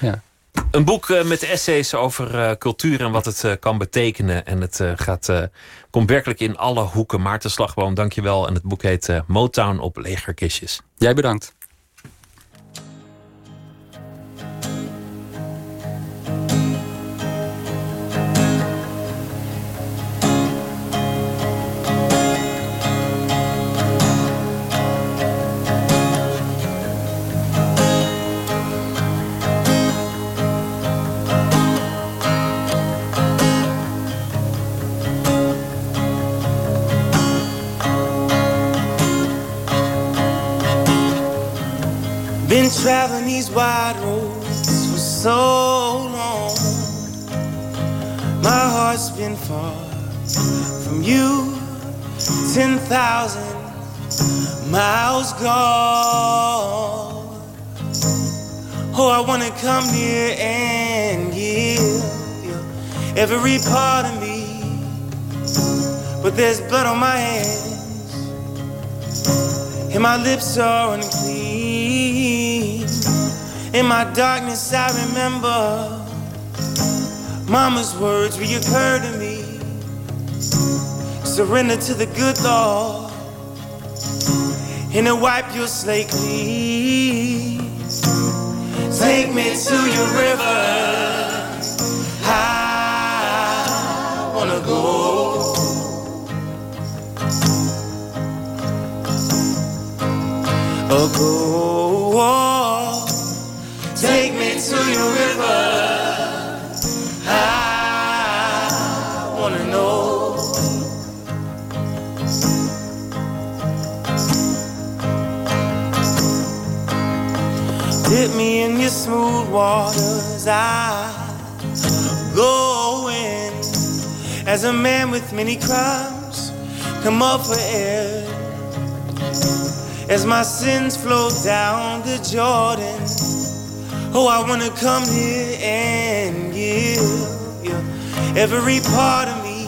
Speaker 7: Ja.
Speaker 4: Een boek eh, met essays over eh, cultuur en wat het eh, kan betekenen. En het gaat, komt werkelijk in alle hoeken. Maarten Slagboom, dankjewel. En het boek heet Motown op legerkistjes.
Speaker 7: Jij bedankt.
Speaker 8: Traveling these wide roads for so long. My heart's been far from you, 10,000 miles gone. Oh, I wanna come near and give you every part of me. But there's blood on my hands, and my lips are unclean. In my darkness, I remember Mama's words reoccur to me. Surrender to the good Lord, and to wipe your slate clean. Take me to your river. I wanna go. Oh, go. Oh. Dip me in your smooth waters. I go in as a man with many crimes. Come up for air as my sins flow down the Jordan. Oh, I wanna come here and give you every part of me.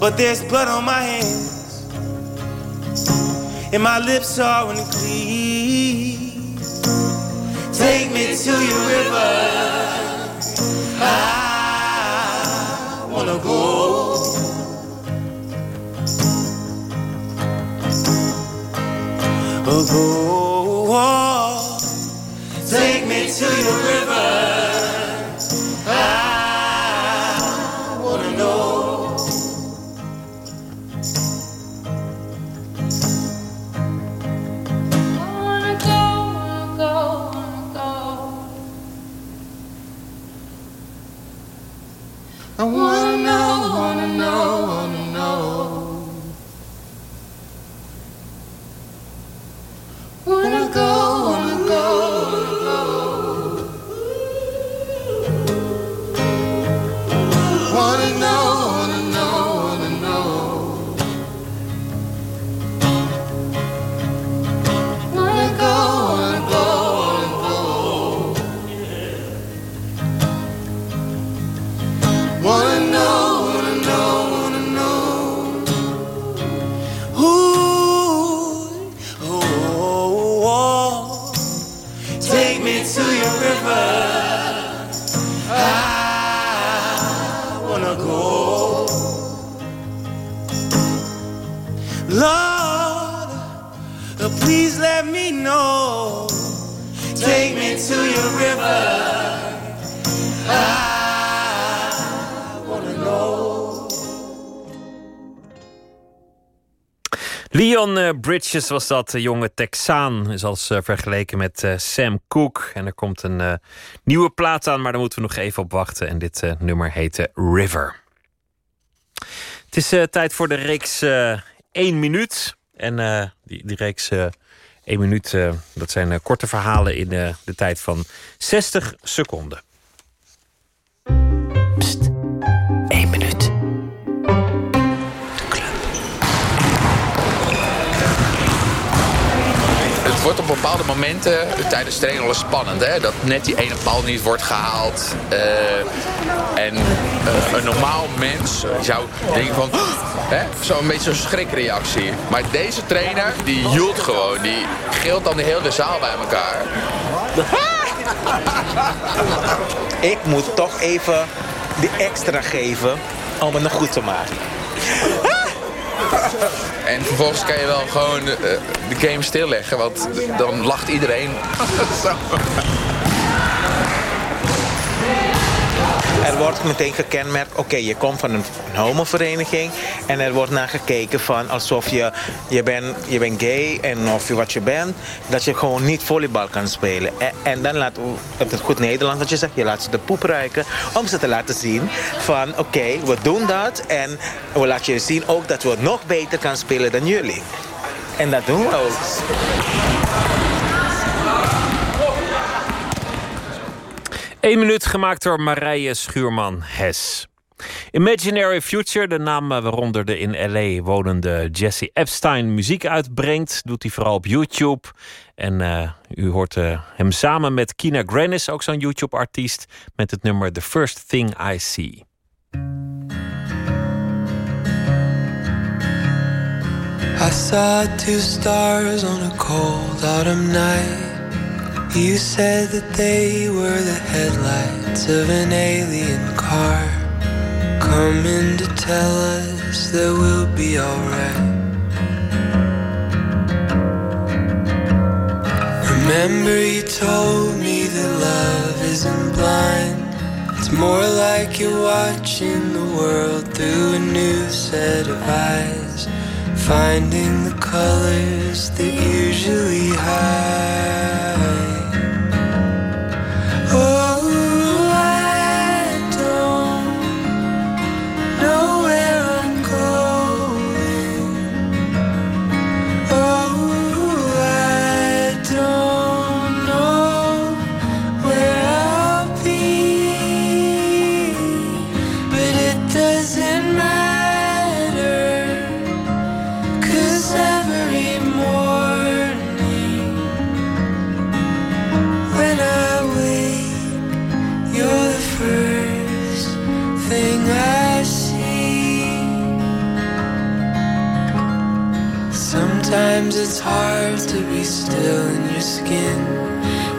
Speaker 8: But there's blood on my hands, and my lips are unclean. Take me to your river. I wanna go. Oh, go. To your river.
Speaker 4: Bridges was dat, de jonge Texaan. Is als eh, vergeleken met eh, Sam Cooke. En er komt een eh, nieuwe plaat aan, maar daar moeten we nog even op wachten. En dit nummer heette River. Het is tijd voor de reeks eh 1 minuut. En die, die reeks eh 1 minuut, dat zijn korte verhalen in de tijd van 60 seconden.
Speaker 9: Het wordt op bepaalde momenten tijdens training wel spannend. Hè? Dat net die ene bal niet wordt gehaald. Eh, en eh, een normaal mens zou denken van... hè? Zo'n beetje zo'n schrikreactie. Maar deze trainer, die hield gewoon. Die gilt dan de hele zaal bij elkaar.
Speaker 10: Ik moet toch even die extra geven om het nog goed te maken.
Speaker 9: En vervolgens kan je wel gewoon eh, de game stilleggen. Want dan lacht iedereen.
Speaker 10: Er wordt meteen gekenmerkt, oké, je komt van een, een homovereniging en er wordt naar gekeken van alsof je, je bent je bent gay en of je wat je bent, dat je gewoon niet volleybal kan spelen. En, dan laat het het goed Nederlands wat je zegt, je laat ze de poep ruiken om ze te laten zien van oké, we doen dat en we laten je zien ook dat we nog beter kan spelen dan jullie. En dat doen we ook.
Speaker 4: Eén minuut gemaakt door Marije Schuurman-Hes. Imaginary Future, de naam eh, waaronder de in L.A. wonende Jesse Epstein muziek uitbrengt, doet hij vooral op YouTube. En eh, u hoort eh, hem samen met Kina Grannis, ook zo'n YouTube-artiest, met het nummer The First Thing I See.
Speaker 6: I saw two stars on a cold autumn night. You said that they were the headlights of an alien car. Coming to tell us that we'll be alright. Remember, you told me that love isn't blind. It's more like you're watching the world through a new set of eyes. Finding the colors that usually hide. Still in your skin.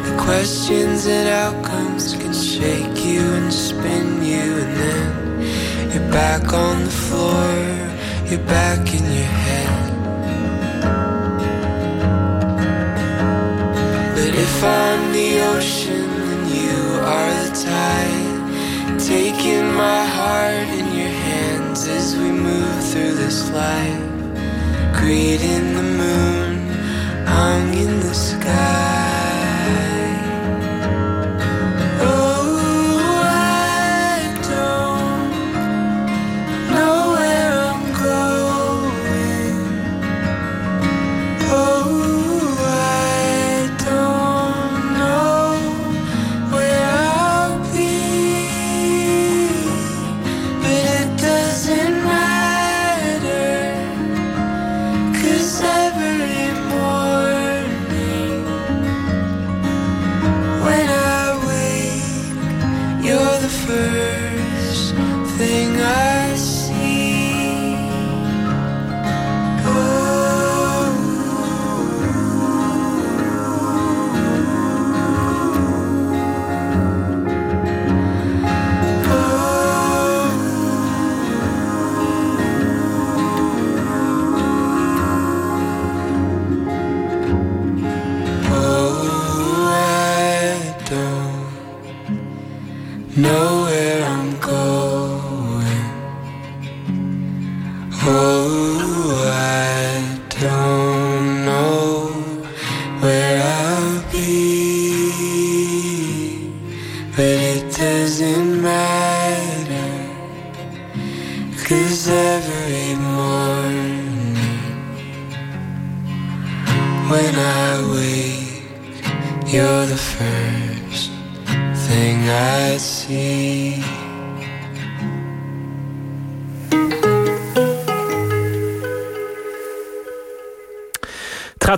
Speaker 6: The questions and outcomes can shake you and spin you, and then you're back on the floor, you're back in your head. But if I'm the ocean, then you are the tide. Taking my heart in your hands as we move through this life. Greeting the moon in the sky.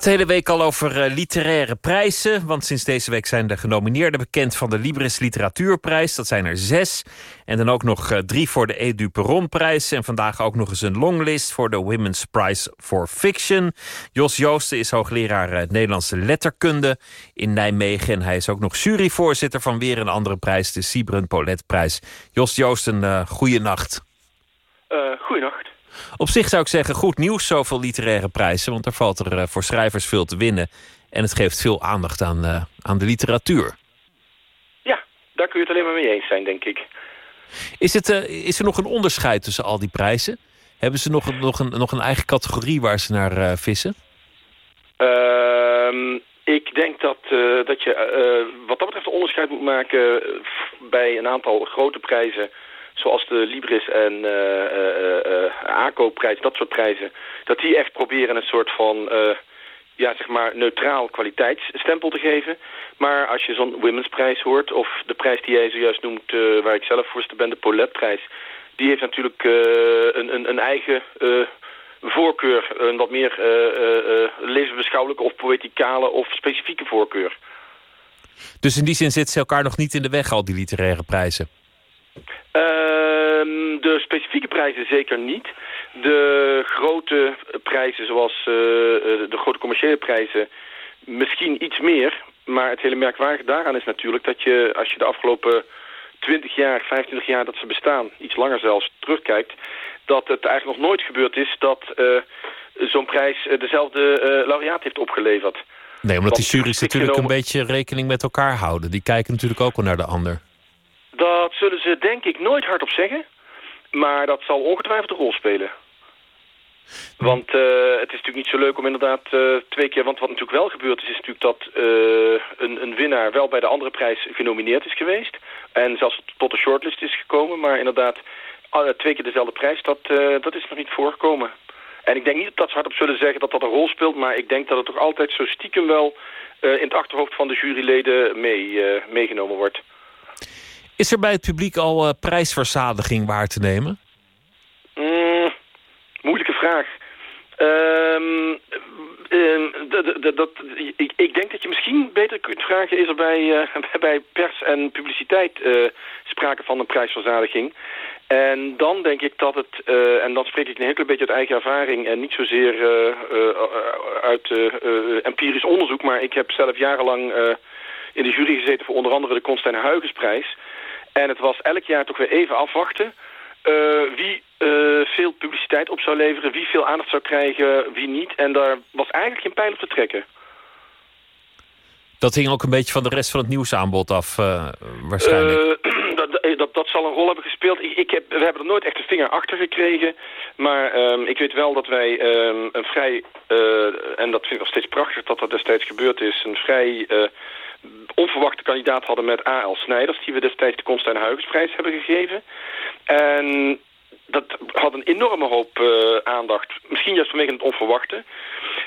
Speaker 4: De hele week al over eh, literaire prijzen. Want sinds deze week zijn de genomineerden bekend van de Libris Literatuurprijs. Dat zijn er zes. En dan ook nog eh, drie voor de Edu Perronprijs. En vandaag ook nog eens een longlist voor de Women's Prize for Fiction. Jos Joosten is hoogleraar eh, Nederlandse letterkunde in Nijmegen. En hij is ook nog juryvoorzitter van weer een andere prijs, de Sibren Pauletprijs. Jos Joosten, uh, goeienacht.
Speaker 11: Uh, goeienacht.
Speaker 4: Op zich zou ik zeggen, goed nieuws, zoveel literaire prijzen. Want er valt er uh, voor schrijvers veel te winnen. En het geeft veel aandacht aan, uh, aan de literatuur.
Speaker 11: Ja, daar kun je het alleen maar mee eens zijn, denk ik.
Speaker 4: Is, het, uh, is er nog een onderscheid tussen al die prijzen? Hebben ze nog, nog, een, nog een eigen categorie waar ze naar vissen?
Speaker 11: Ehm, ik denk dat, dat je wat dat betreft een onderscheid moet maken... bij een aantal grote prijzen zoals de Libris en uh, uh, uh, ACO-prijs, dat soort prijzen, dat die echt proberen een soort van ja, zeg maar neutraal kwaliteitsstempel te geven. Maar als je zo'n Women's prijs hoort, of de prijs die jij zojuist noemt, waar ik zelf voorzitter ben, de Paulet-prijs, die heeft natuurlijk een, een, een, eigen voorkeur, een wat meer levensbeschouwelijke of poëticale of specifieke voorkeur.
Speaker 4: Dus in die zin zitten ze elkaar nog niet in de weg, al die literaire prijzen?
Speaker 11: Uh, de specifieke prijzen zeker niet. De grote prijzen, zoals uh, de grote commerciële prijzen, misschien iets meer. Maar het hele merkwaardige daaraan is natuurlijk dat je, als je de afgelopen 20 jaar, 25 jaar dat ze bestaan, iets langer zelfs, terugkijkt, dat het eigenlijk nog nooit gebeurd is dat uh, zo'n prijs dezelfde laureaat heeft opgeleverd.
Speaker 4: Nee, omdat Want die jury's natuurlijk genomen... een beetje rekening met elkaar houden. Die kijken natuurlijk ook wel naar de ander.
Speaker 11: Dat zullen ze denk ik nooit hardop zeggen. Maar dat zal ongetwijfeld een rol spelen. Want uh, het is natuurlijk niet zo leuk om inderdaad uh, twee keer... Want wat natuurlijk wel gebeurd is, is natuurlijk dat uh, een, een, winnaar wel bij de andere prijs genomineerd is geweest. En zelfs tot de shortlist is gekomen. Maar inderdaad, twee keer dezelfde prijs, dat, dat is nog niet voorgekomen. En ik denk niet dat ze hardop zullen zeggen dat dat een rol speelt. Maar ik denk dat het toch altijd zo stiekem wel in het achterhoofd van de juryleden mee, meegenomen wordt.
Speaker 4: Is er bij het publiek al uh, prijsverzadiging waar te nemen?
Speaker 11: Mm, moeilijke vraag. Um, dat, ik, ik, denk dat je misschien beter kunt vragen... is er bij, uh, bij pers en publiciteit uh, sprake van een prijsverzadiging. En dan denk ik dat het, en dan spreek ik een heel beetje uit eigen ervaring... en niet zozeer uit empirisch onderzoek... maar ik heb zelf jarenlang in de jury gezeten... voor onder andere de Constijn Huygensprijs... En het was elk jaar toch weer even afwachten... Uh, wie uh, veel publiciteit op zou leveren, wie veel aandacht zou krijgen, wie niet. En daar was eigenlijk geen pijl op te trekken.
Speaker 4: Dat hing ook een beetje van de rest van het nieuwsaanbod af, uh, waarschijnlijk.
Speaker 11: Dat, dat, dat, zal een rol hebben gespeeld. Ik, ik heb, we hebben er nooit echt een vinger achter gekregen. Maar um, ik weet wel dat wij um, een vrij, en dat vind ik nog steeds prachtig dat dat destijds gebeurd is... een vrij onverwachte kandidaat hadden met A.L. Snijders... die we destijds de Constijn Huygensprijs hebben gegeven. En dat had een enorme hoop uh, aandacht. Misschien juist vanwege het onverwachte.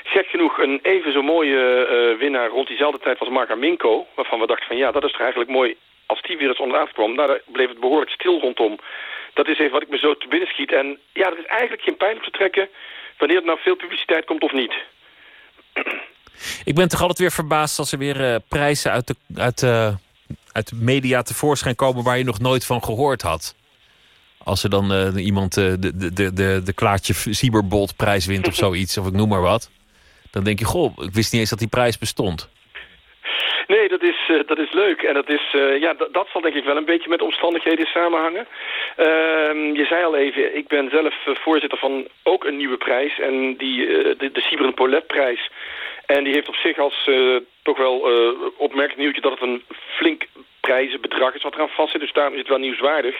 Speaker 11: Gek genoeg een even zo mooie uh, winnaar rond diezelfde tijd was Marga Minko. Waarvan we dachten van ja, dat is toch eigenlijk mooi als die weer eens onderaan kwam. Nou, daar bleef het behoorlijk stil rondom. Dat is even wat ik me zo te binnen schiet. En ja, er is eigenlijk geen pijn op te trekken wanneer er nou veel publiciteit komt of niet.
Speaker 4: Ik ben toch altijd weer verbaasd als er weer uh, prijzen uit de, uit, uh, uit de media tevoorschijn komen waar je nog nooit van gehoord had. Als er dan uh, iemand de, de, de, de, Klaartje Sieberbold prijs wint of zoiets, of ik noem maar wat. Dan denk je, goh, ik wist niet eens dat die prijs bestond.
Speaker 11: Nee, dat is, dat is leuk. En dat, is, ja, dat zal denk ik wel een beetje met omstandigheden samenhangen. Uh, je zei al even, ik ben zelf voorzitter van ook een nieuwe prijs. En die, de, de Polet prijs. En die heeft op zich als uh, toch wel uh, opmerkelijk nieuwtje dat het een flink prijzenbedrag is wat eraan vastzit. Dus daarom is het wel nieuwswaardig.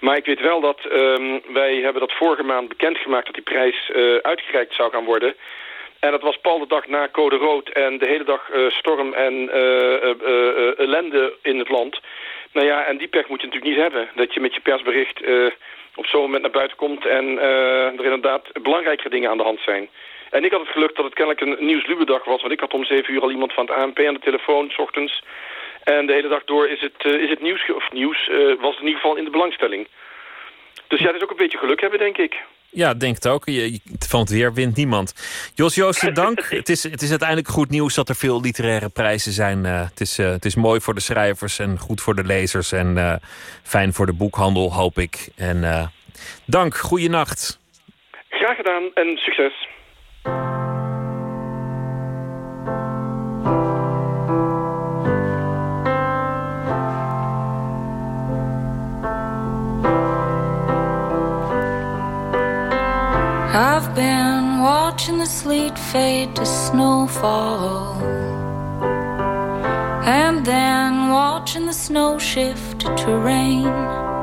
Speaker 11: Maar ik weet wel dat ehm, wij hebben dat vorige maand bekendgemaakt dat die prijs uh, uitgereikt zou gaan worden. En dat was pal de dag na code rood en de hele dag storm en uh, ellende in het land. Nou ja, en die pech moet je natuurlijk niet hebben. Dat je met je persbericht op zo'n moment naar buiten komt en er inderdaad belangrijkere dingen aan de hand zijn. En ik had het geluk dat het kennelijk een nieuwslubedag was. Want ik had om zeven uur al iemand van het ANP aan de telefoon, s ochtends. En de hele dag door is het, is het nieuws, of nieuws was in ieder geval in de belangstelling. Dus ja, dat is ook een beetje geluk hebben, denk ik.
Speaker 4: Ja, denk het ook. Je, van het weer wint niemand. Jos Joosten, dank. het, is, het is uiteindelijk goed nieuws dat er veel literaire prijzen zijn. Uh, het, is, uh, het is mooi voor de schrijvers en goed voor de lezers. En uh, fijn voor de boekhandel, hoop ik. En dank, goeienacht.
Speaker 11: Graag gedaan en succes.
Speaker 6: I've been watching the sleet fade to snowfall. And then watching the snow shift to rain.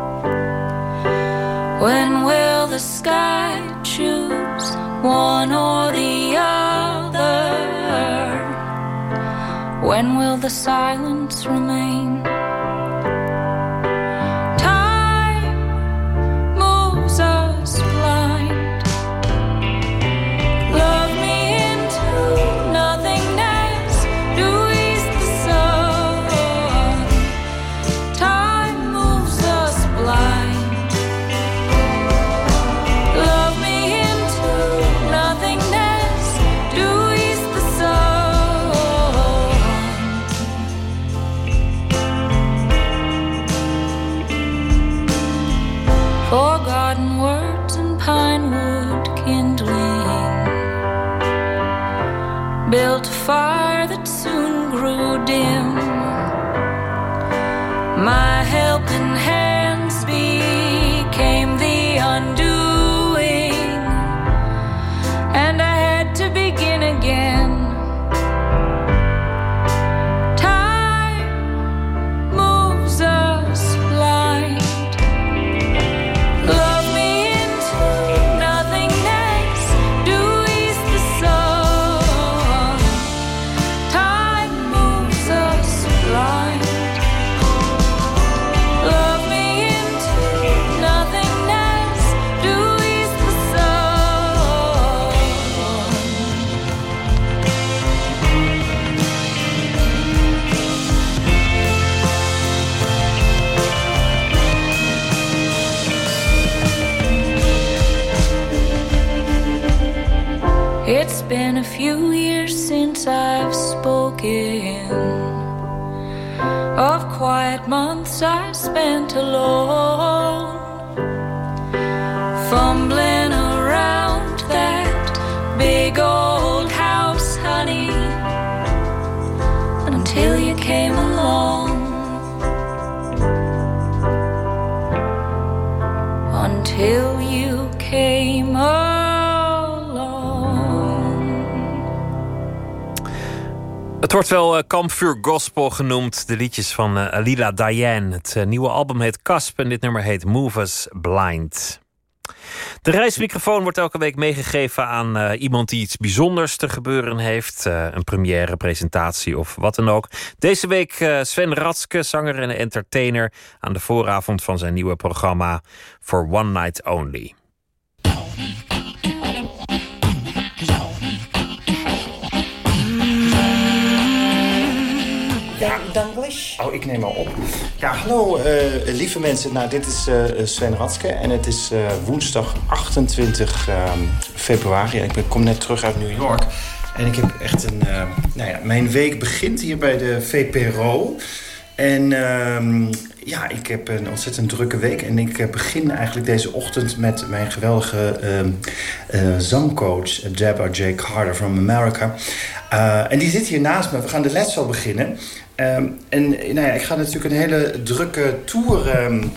Speaker 6: When will the sky choose one or the other? When will the silence remain?
Speaker 4: Wordt wel uh, kampvuur gospel genoemd. De liedjes van uh, Alila Diane. Het uh, nieuwe album heet Casp en dit nummer heet Move Us Blind. De reismicrofoon wordt elke week meegegeven aan iemand die iets bijzonders te gebeuren heeft. een première, presentatie of wat dan ook. Deze week Sven Ratske, zanger en entertainer... aan de vooravond van zijn nieuwe programma For One Night Only.
Speaker 12: Oh, ik neem al op. Ja, hallo uh, lieve mensen. Nou, dit is uh, Sven Ratske en het is uh, woensdag 28 ehm, februari. Ik ben, kom net terug uit New York. En ik heb echt een... nou ja, mijn week begint hier bij de VPRO. En uh, ja, ik heb een ontzettend drukke week. En ik begin eigenlijk deze ochtend met mijn geweldige uh, uh, zangcoach... Deborah J. Carter from America. en die zit hier naast me. We gaan de les al beginnen. Um, en nou ja, ik ga natuurlijk een hele drukke tour um,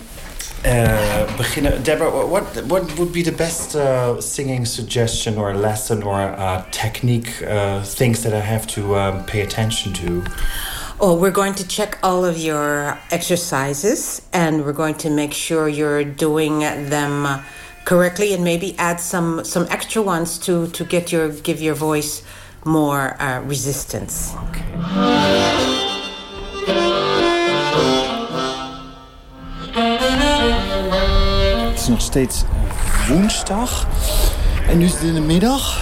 Speaker 12: uh, beginnen. Deborah, what, what would be the best uh, singing suggestion or lesson or uh, technique, uh, things that I have to um, pay attention to?
Speaker 13: Oh, we're going to check all of your exercises and we're going to make sure you're doing them correctly and maybe add some some extra ones to to get your give your voice more uh, resistance.
Speaker 12: Het nog steeds woensdag. En nu is het in de middag.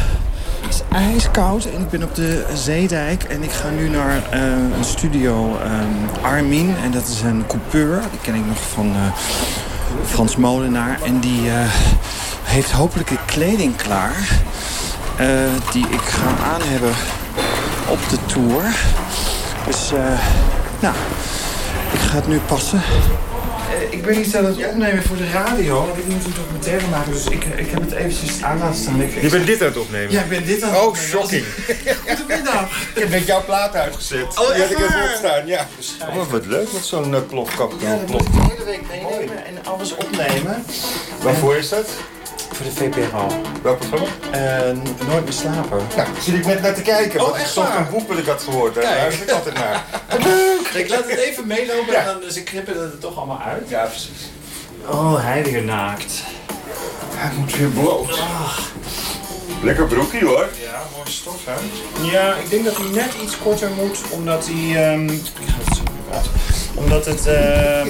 Speaker 12: Het is ijskoud en ik ben op de Zeedijk. En ik ga nu naar eh, een studio ehm, Armin. En dat is een coupeur. Die ken ik nog van eh, Frans Molenaar. En die eh, heeft hopelijk de kleding klaar. eh, die ik ga aan hebben op de tour. Dus, eh, nou, ik ga het nu passen. Eh, Ik ben niet aan het opnemen voor de radio, want ik moet een documentaire maken. Dus ik, ik heb het eventjes aan laten staan. Ik,
Speaker 9: Je bent dit aan het opnemen?
Speaker 12: Ja, ik ben dit aan het
Speaker 9: Oh,
Speaker 12: opnemen.
Speaker 9: shocking.
Speaker 12: Goedemiddag.
Speaker 9: Ik heb net jouw plaat uitgezet.
Speaker 12: Oh,
Speaker 9: Die had
Speaker 12: echt
Speaker 9: ik even opstaan, ja. Oh, wat leuk met zo'n uh, plofkap.
Speaker 12: Ja, dat moet ik de hele week meenemen en alles opnemen.
Speaker 9: Waarvoor is dat?
Speaker 12: Voor de VPRO.
Speaker 9: Welk programma?
Speaker 12: Eh, Nooit meer slapen.
Speaker 9: Nou, zit ik net naar te kijken.
Speaker 12: Oh, echt waar?
Speaker 9: een boek ik had gehoord. Daar luister ik altijd naar.
Speaker 12: Ik laat het even meelopen
Speaker 9: Ja.
Speaker 12: en dan ze knippen het er toch allemaal uit.
Speaker 9: Ja, precies.
Speaker 12: Oh, heilige naakt.
Speaker 9: Hij moet weer bloot. Lekker broekie hoor.
Speaker 12: Ja, mooi stof hè? Ja, ik denk dat hij net iets korter moet, omdat hij... ehm, ik ga het zo. Omdat het... ehm,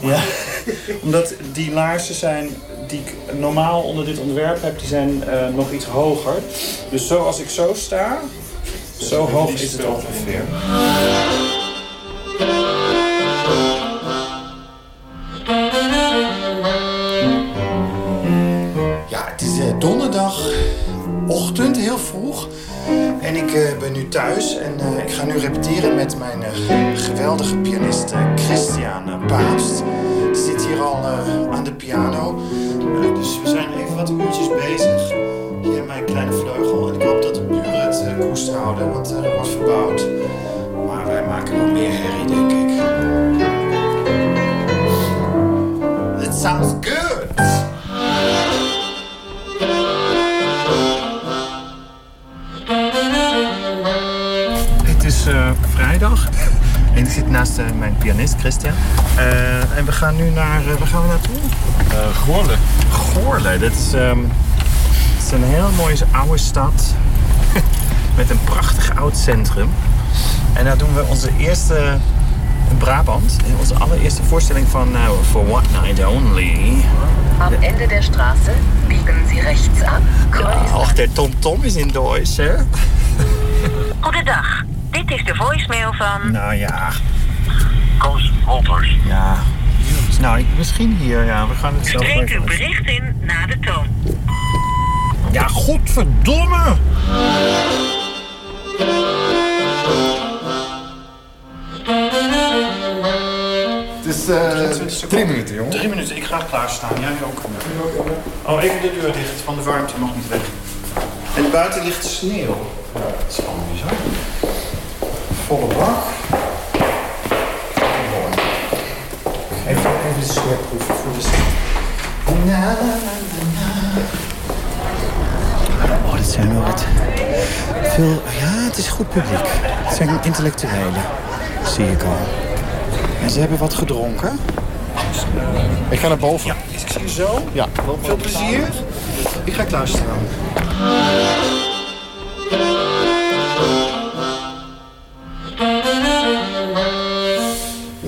Speaker 12: ja, omdat die laarzen zijn die ik normaal onder dit ontwerp heb, die zijn eh, nog iets hoger. Dus zo als ik zo sta, zo hoog is het ongeveer. Ja, het is eh, donderdagochtend, heel vroeg. En ik eh, ben nu thuis en eh, ik ga nu repeteren met mijn eh, geweldige pianist eh, Christian Paapst. Die zit hier al aan de piano. Dus we zijn even wat uurtjes bezig. Hier in mijn kleine vleugel. En ik hoop dat de buren het koest houden, want er wordt verbouwd. Maar wij maken nog meer herrie, denk ik. It sounds good! Vrijdag en ik zit naast eh, mijn pianist Christian. Eh, en we gaan nu naar, eh, waar gaan we naartoe? Uh, Goorle. Goorle, dat is, ehm, dat is een heel mooie oude stad met een prachtig oud centrum. En daar doen we onze eerste in Brabant, in onze allereerste voorstelling van uh, For What Night Only.
Speaker 14: Am Ende der Straße biegen Sie rechts ab.
Speaker 12: Och, der TomTom is in Duits, hè?
Speaker 14: Goedendag. Dit is de voicemail van...
Speaker 12: Nou ja.
Speaker 14: Koos Wolters.
Speaker 12: Ja. Nou, ik, misschien hier, ja. We gaan het zelf
Speaker 14: Spreek
Speaker 12: even...
Speaker 14: uw bericht in na de toon.
Speaker 12: Ja, godverdomme!
Speaker 9: Het is eh, drie minuten, jongen.
Speaker 12: Drie minuten, ik ga klaarstaan. Jij ook. Oh, even de deur dicht, van de warmte mag niet weg. En buiten ligt sneeuw. Ja, dat is gewoon bizar. Volle bak. Mooi. Even, even de sfeer proeven voor de Na, na, na, na. Oh, dat zijn wel wat... Veel... Ja, het is goed publiek. Het zijn intellectuelen. Zie ik al. En ze hebben wat gedronken.
Speaker 9: Ik ga naar boven.
Speaker 12: Ja, is ik zie je zo.
Speaker 9: Ja.
Speaker 12: Veel plezier. Ik ga klaarstaan.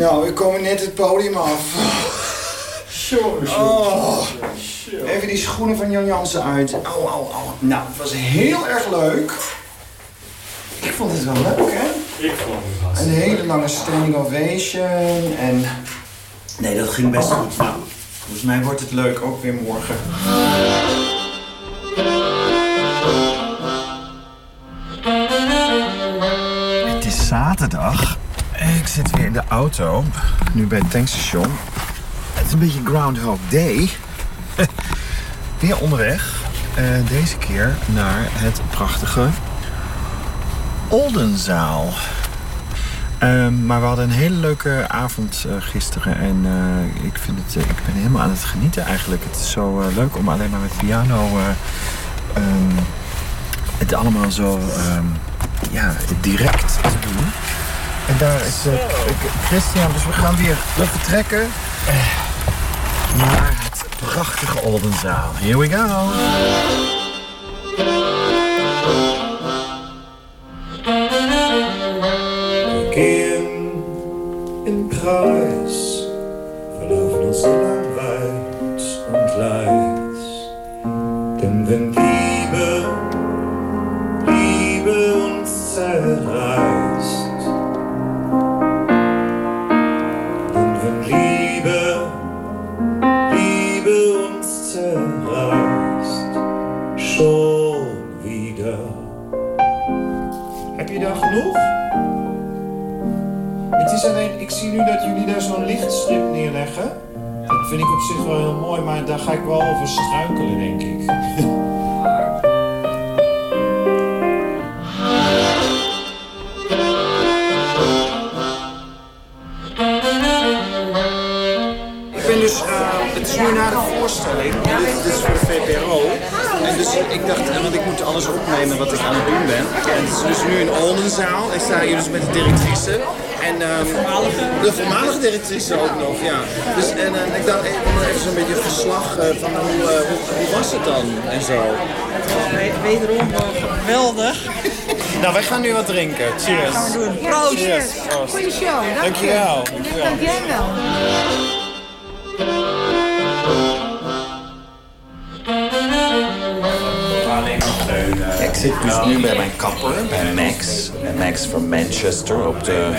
Speaker 12: Nou, we komen net het podium af. Oh. Even die schoenen van Jan Jansen uit. Au, au, au. Nou, het was heel erg leuk. Ik vond het wel leuk, hè?
Speaker 9: Ik vond het
Speaker 12: Een hele lange standing ovation en... Nee, dat ging best goed. Nou, volgens mij wordt het leuk ook weer morgen. Het is zaterdag. Zit weer in de auto. Nu bij het tankstation. Het is een beetje Groundhog Day. weer onderweg. Eh, deze keer naar het prachtige Oldenzaal. Ehm, maar we hadden een hele leuke avond eh, gisteren. En eh, ik, vind het, ik ben helemaal aan het genieten eigenlijk. Het is zo leuk om alleen maar met piano ehm, het allemaal zo ehm, ja, direct te doen. En daar is uh, Christian, dus we gaan weer we vertrekken naar het prachtige Oldenzaal. Here we go.
Speaker 15: Gehen im
Speaker 12: lichtstrip neerleggen. Dat vind ik op zich wel heel mooi, maar daar ga ik wel over struikelen, denk ik. Ik ben dus, eh, het is nu na de voorstelling, dit is voor de VPRO. En dus ik dacht, eh, want ik moet alles opnemen wat ik aan het doen ben. En het is dus nu in Oldenzaal. Ik sta hier dus met de directrice. En ehm, de voormalige directrice ook nog, ja. Dus, en eh, ik dacht, wil even zo'n beetje verslag eh, van hoe, eh, hoe, hoe was het dan en zo.
Speaker 16: Wederom geweldig.
Speaker 12: Nou, wij gaan nu wat drinken. Cheers.
Speaker 16: gaan we doen. Proost.
Speaker 12: Cheers. Proost.
Speaker 16: Goeie show. Dank je.
Speaker 12: Dankjewel.
Speaker 16: Dank jij
Speaker 12: Ik zit dus nu bij mijn kapper, bij Max. En Max van Manchester op de,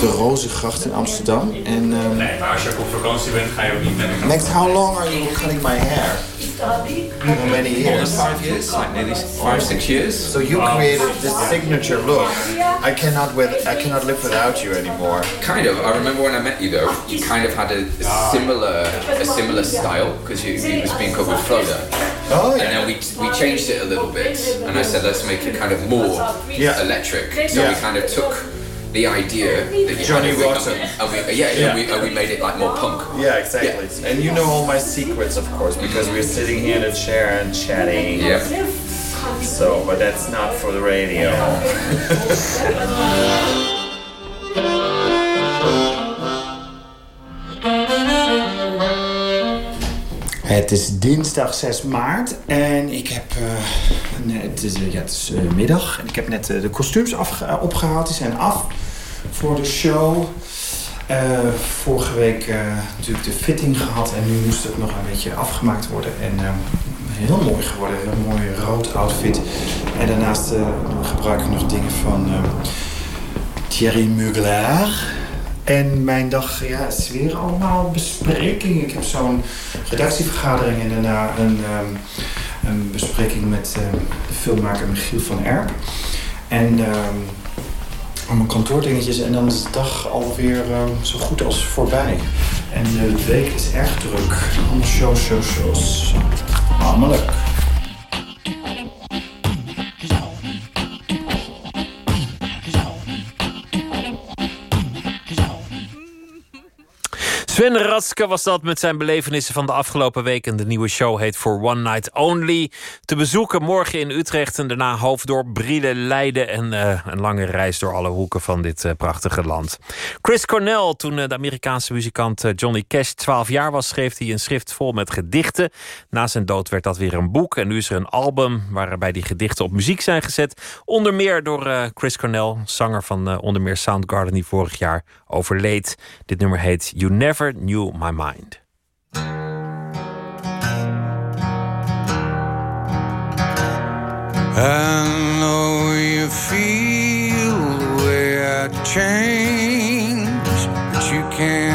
Speaker 12: de Rozengracht in Amsterdam. En, ehm,
Speaker 4: Nee, maar als je ook op vakantie bent, ga je ook niet met een
Speaker 12: Max, how long are you cutting my hair? How many years?
Speaker 17: five years, like nearly five, six years.
Speaker 12: So you created this signature look. I cannot with I cannot live without you anymore.
Speaker 17: Kind of. I remember when I met you though, you kind of had a, a similar a similar style because you, you was being covered with Froda.
Speaker 12: Oh
Speaker 17: And then we we changed it a little bit, and I said let's make it kind of more
Speaker 12: Yeah.
Speaker 17: electric. So
Speaker 12: Yeah.
Speaker 17: we kind of took the idea that you
Speaker 12: Johnny Rotten.
Speaker 17: and we, yeah,
Speaker 12: Yeah.
Speaker 17: And, we, and we made it like more punk.
Speaker 12: Yeah, exactly. And you know all my secrets, of course, because we're sitting here in a chair and chatting.
Speaker 17: Yeah.
Speaker 12: So, but that's not for the radio. Het is dinsdag 6 maart en ik heb. eh, nee, het is, eh, ja, het is eh, middag en ik heb net eh, de kostuums eh, opgehaald. Die zijn af voor de show. Eh, vorige week eh, natuurlijk de fitting gehad en nu moest het nog een beetje afgemaakt worden. En eh, heel mooi geworden, heel mooi rood outfit. En daarnaast eh, gebruik ik nog dingen van eh, Thierry Mugler. En mijn dag ja, is weer allemaal bespreking. Ik heb zo'n redactievergadering en daarna een, ehm, een bespreking met ehm, de filmmaker Michiel van Erp. En ehm, allemaal kantoordingetjes en dan is de dag alweer zo goed als voorbij. En de week is erg druk. Allemaal shows, shows, shows. Allemaal.
Speaker 4: Sven Ratske was dat met zijn belevenissen van de afgelopen week. En de nieuwe show heet For One Night Only. Te bezoeken morgen in Utrecht en daarna Hoofddorp, Brielen, Leiden... en eh, een lange reis door alle hoeken van dit eh, prachtige land. Chris Cornell, toen eh, de Amerikaanse muzikant Johnny Cash 12 jaar was... schreef hij een schrift vol met gedichten. Na zijn dood werd dat weer een boek. En nu is er een album waarbij die gedichten op muziek zijn gezet. Onder meer door Chris Cornell, zanger van onder meer Soundgarden... die vorig jaar overleed. Dit nummer heet You Never Knew My Mind.
Speaker 18: I know you feel the way I change, but you can't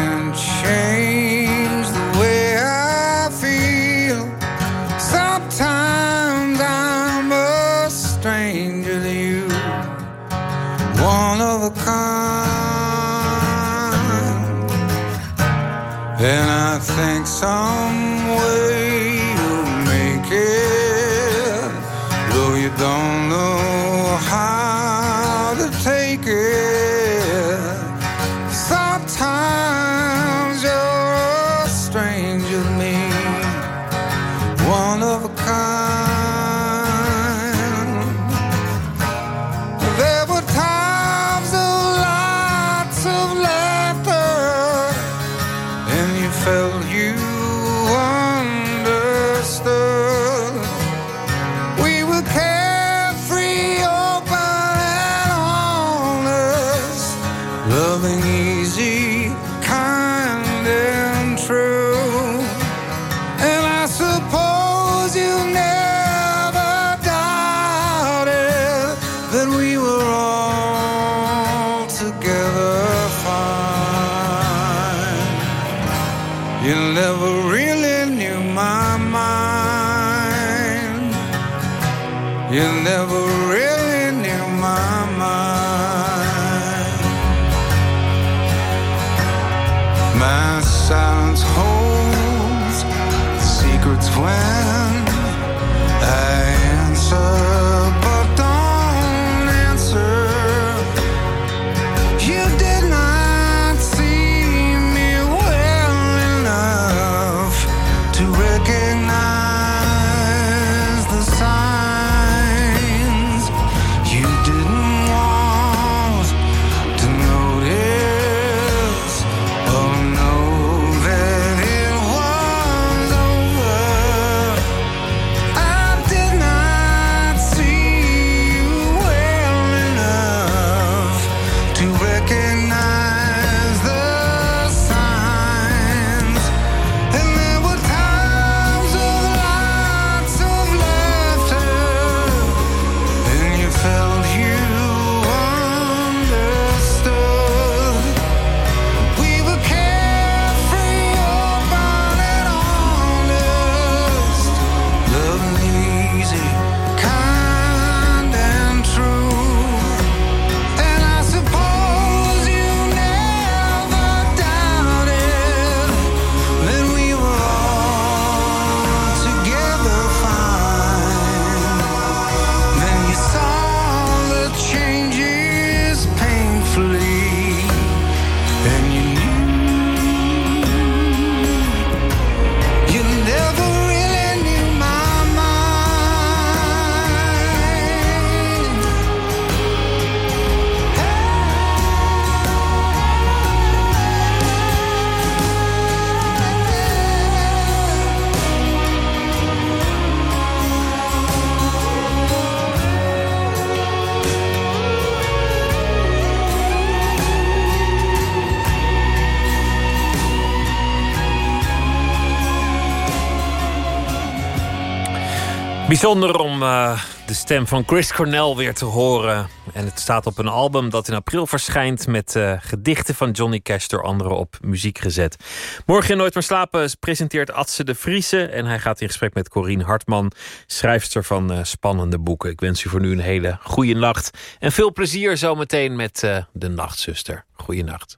Speaker 4: Bijzonder om eh, de stem van Chris Cornell weer te horen. En het staat op een album dat in april verschijnt... met eh, gedichten van Johnny Cash door anderen op muziek gezet. Morgen in Nooit meer slapen presenteert Atze de Vriese... en hij gaat in gesprek met Corine Hartman... schrijfster van eh, spannende boeken. Ik wens u voor nu een hele goede nacht. En veel plezier zometeen met De Nachtzuster. Goeienacht.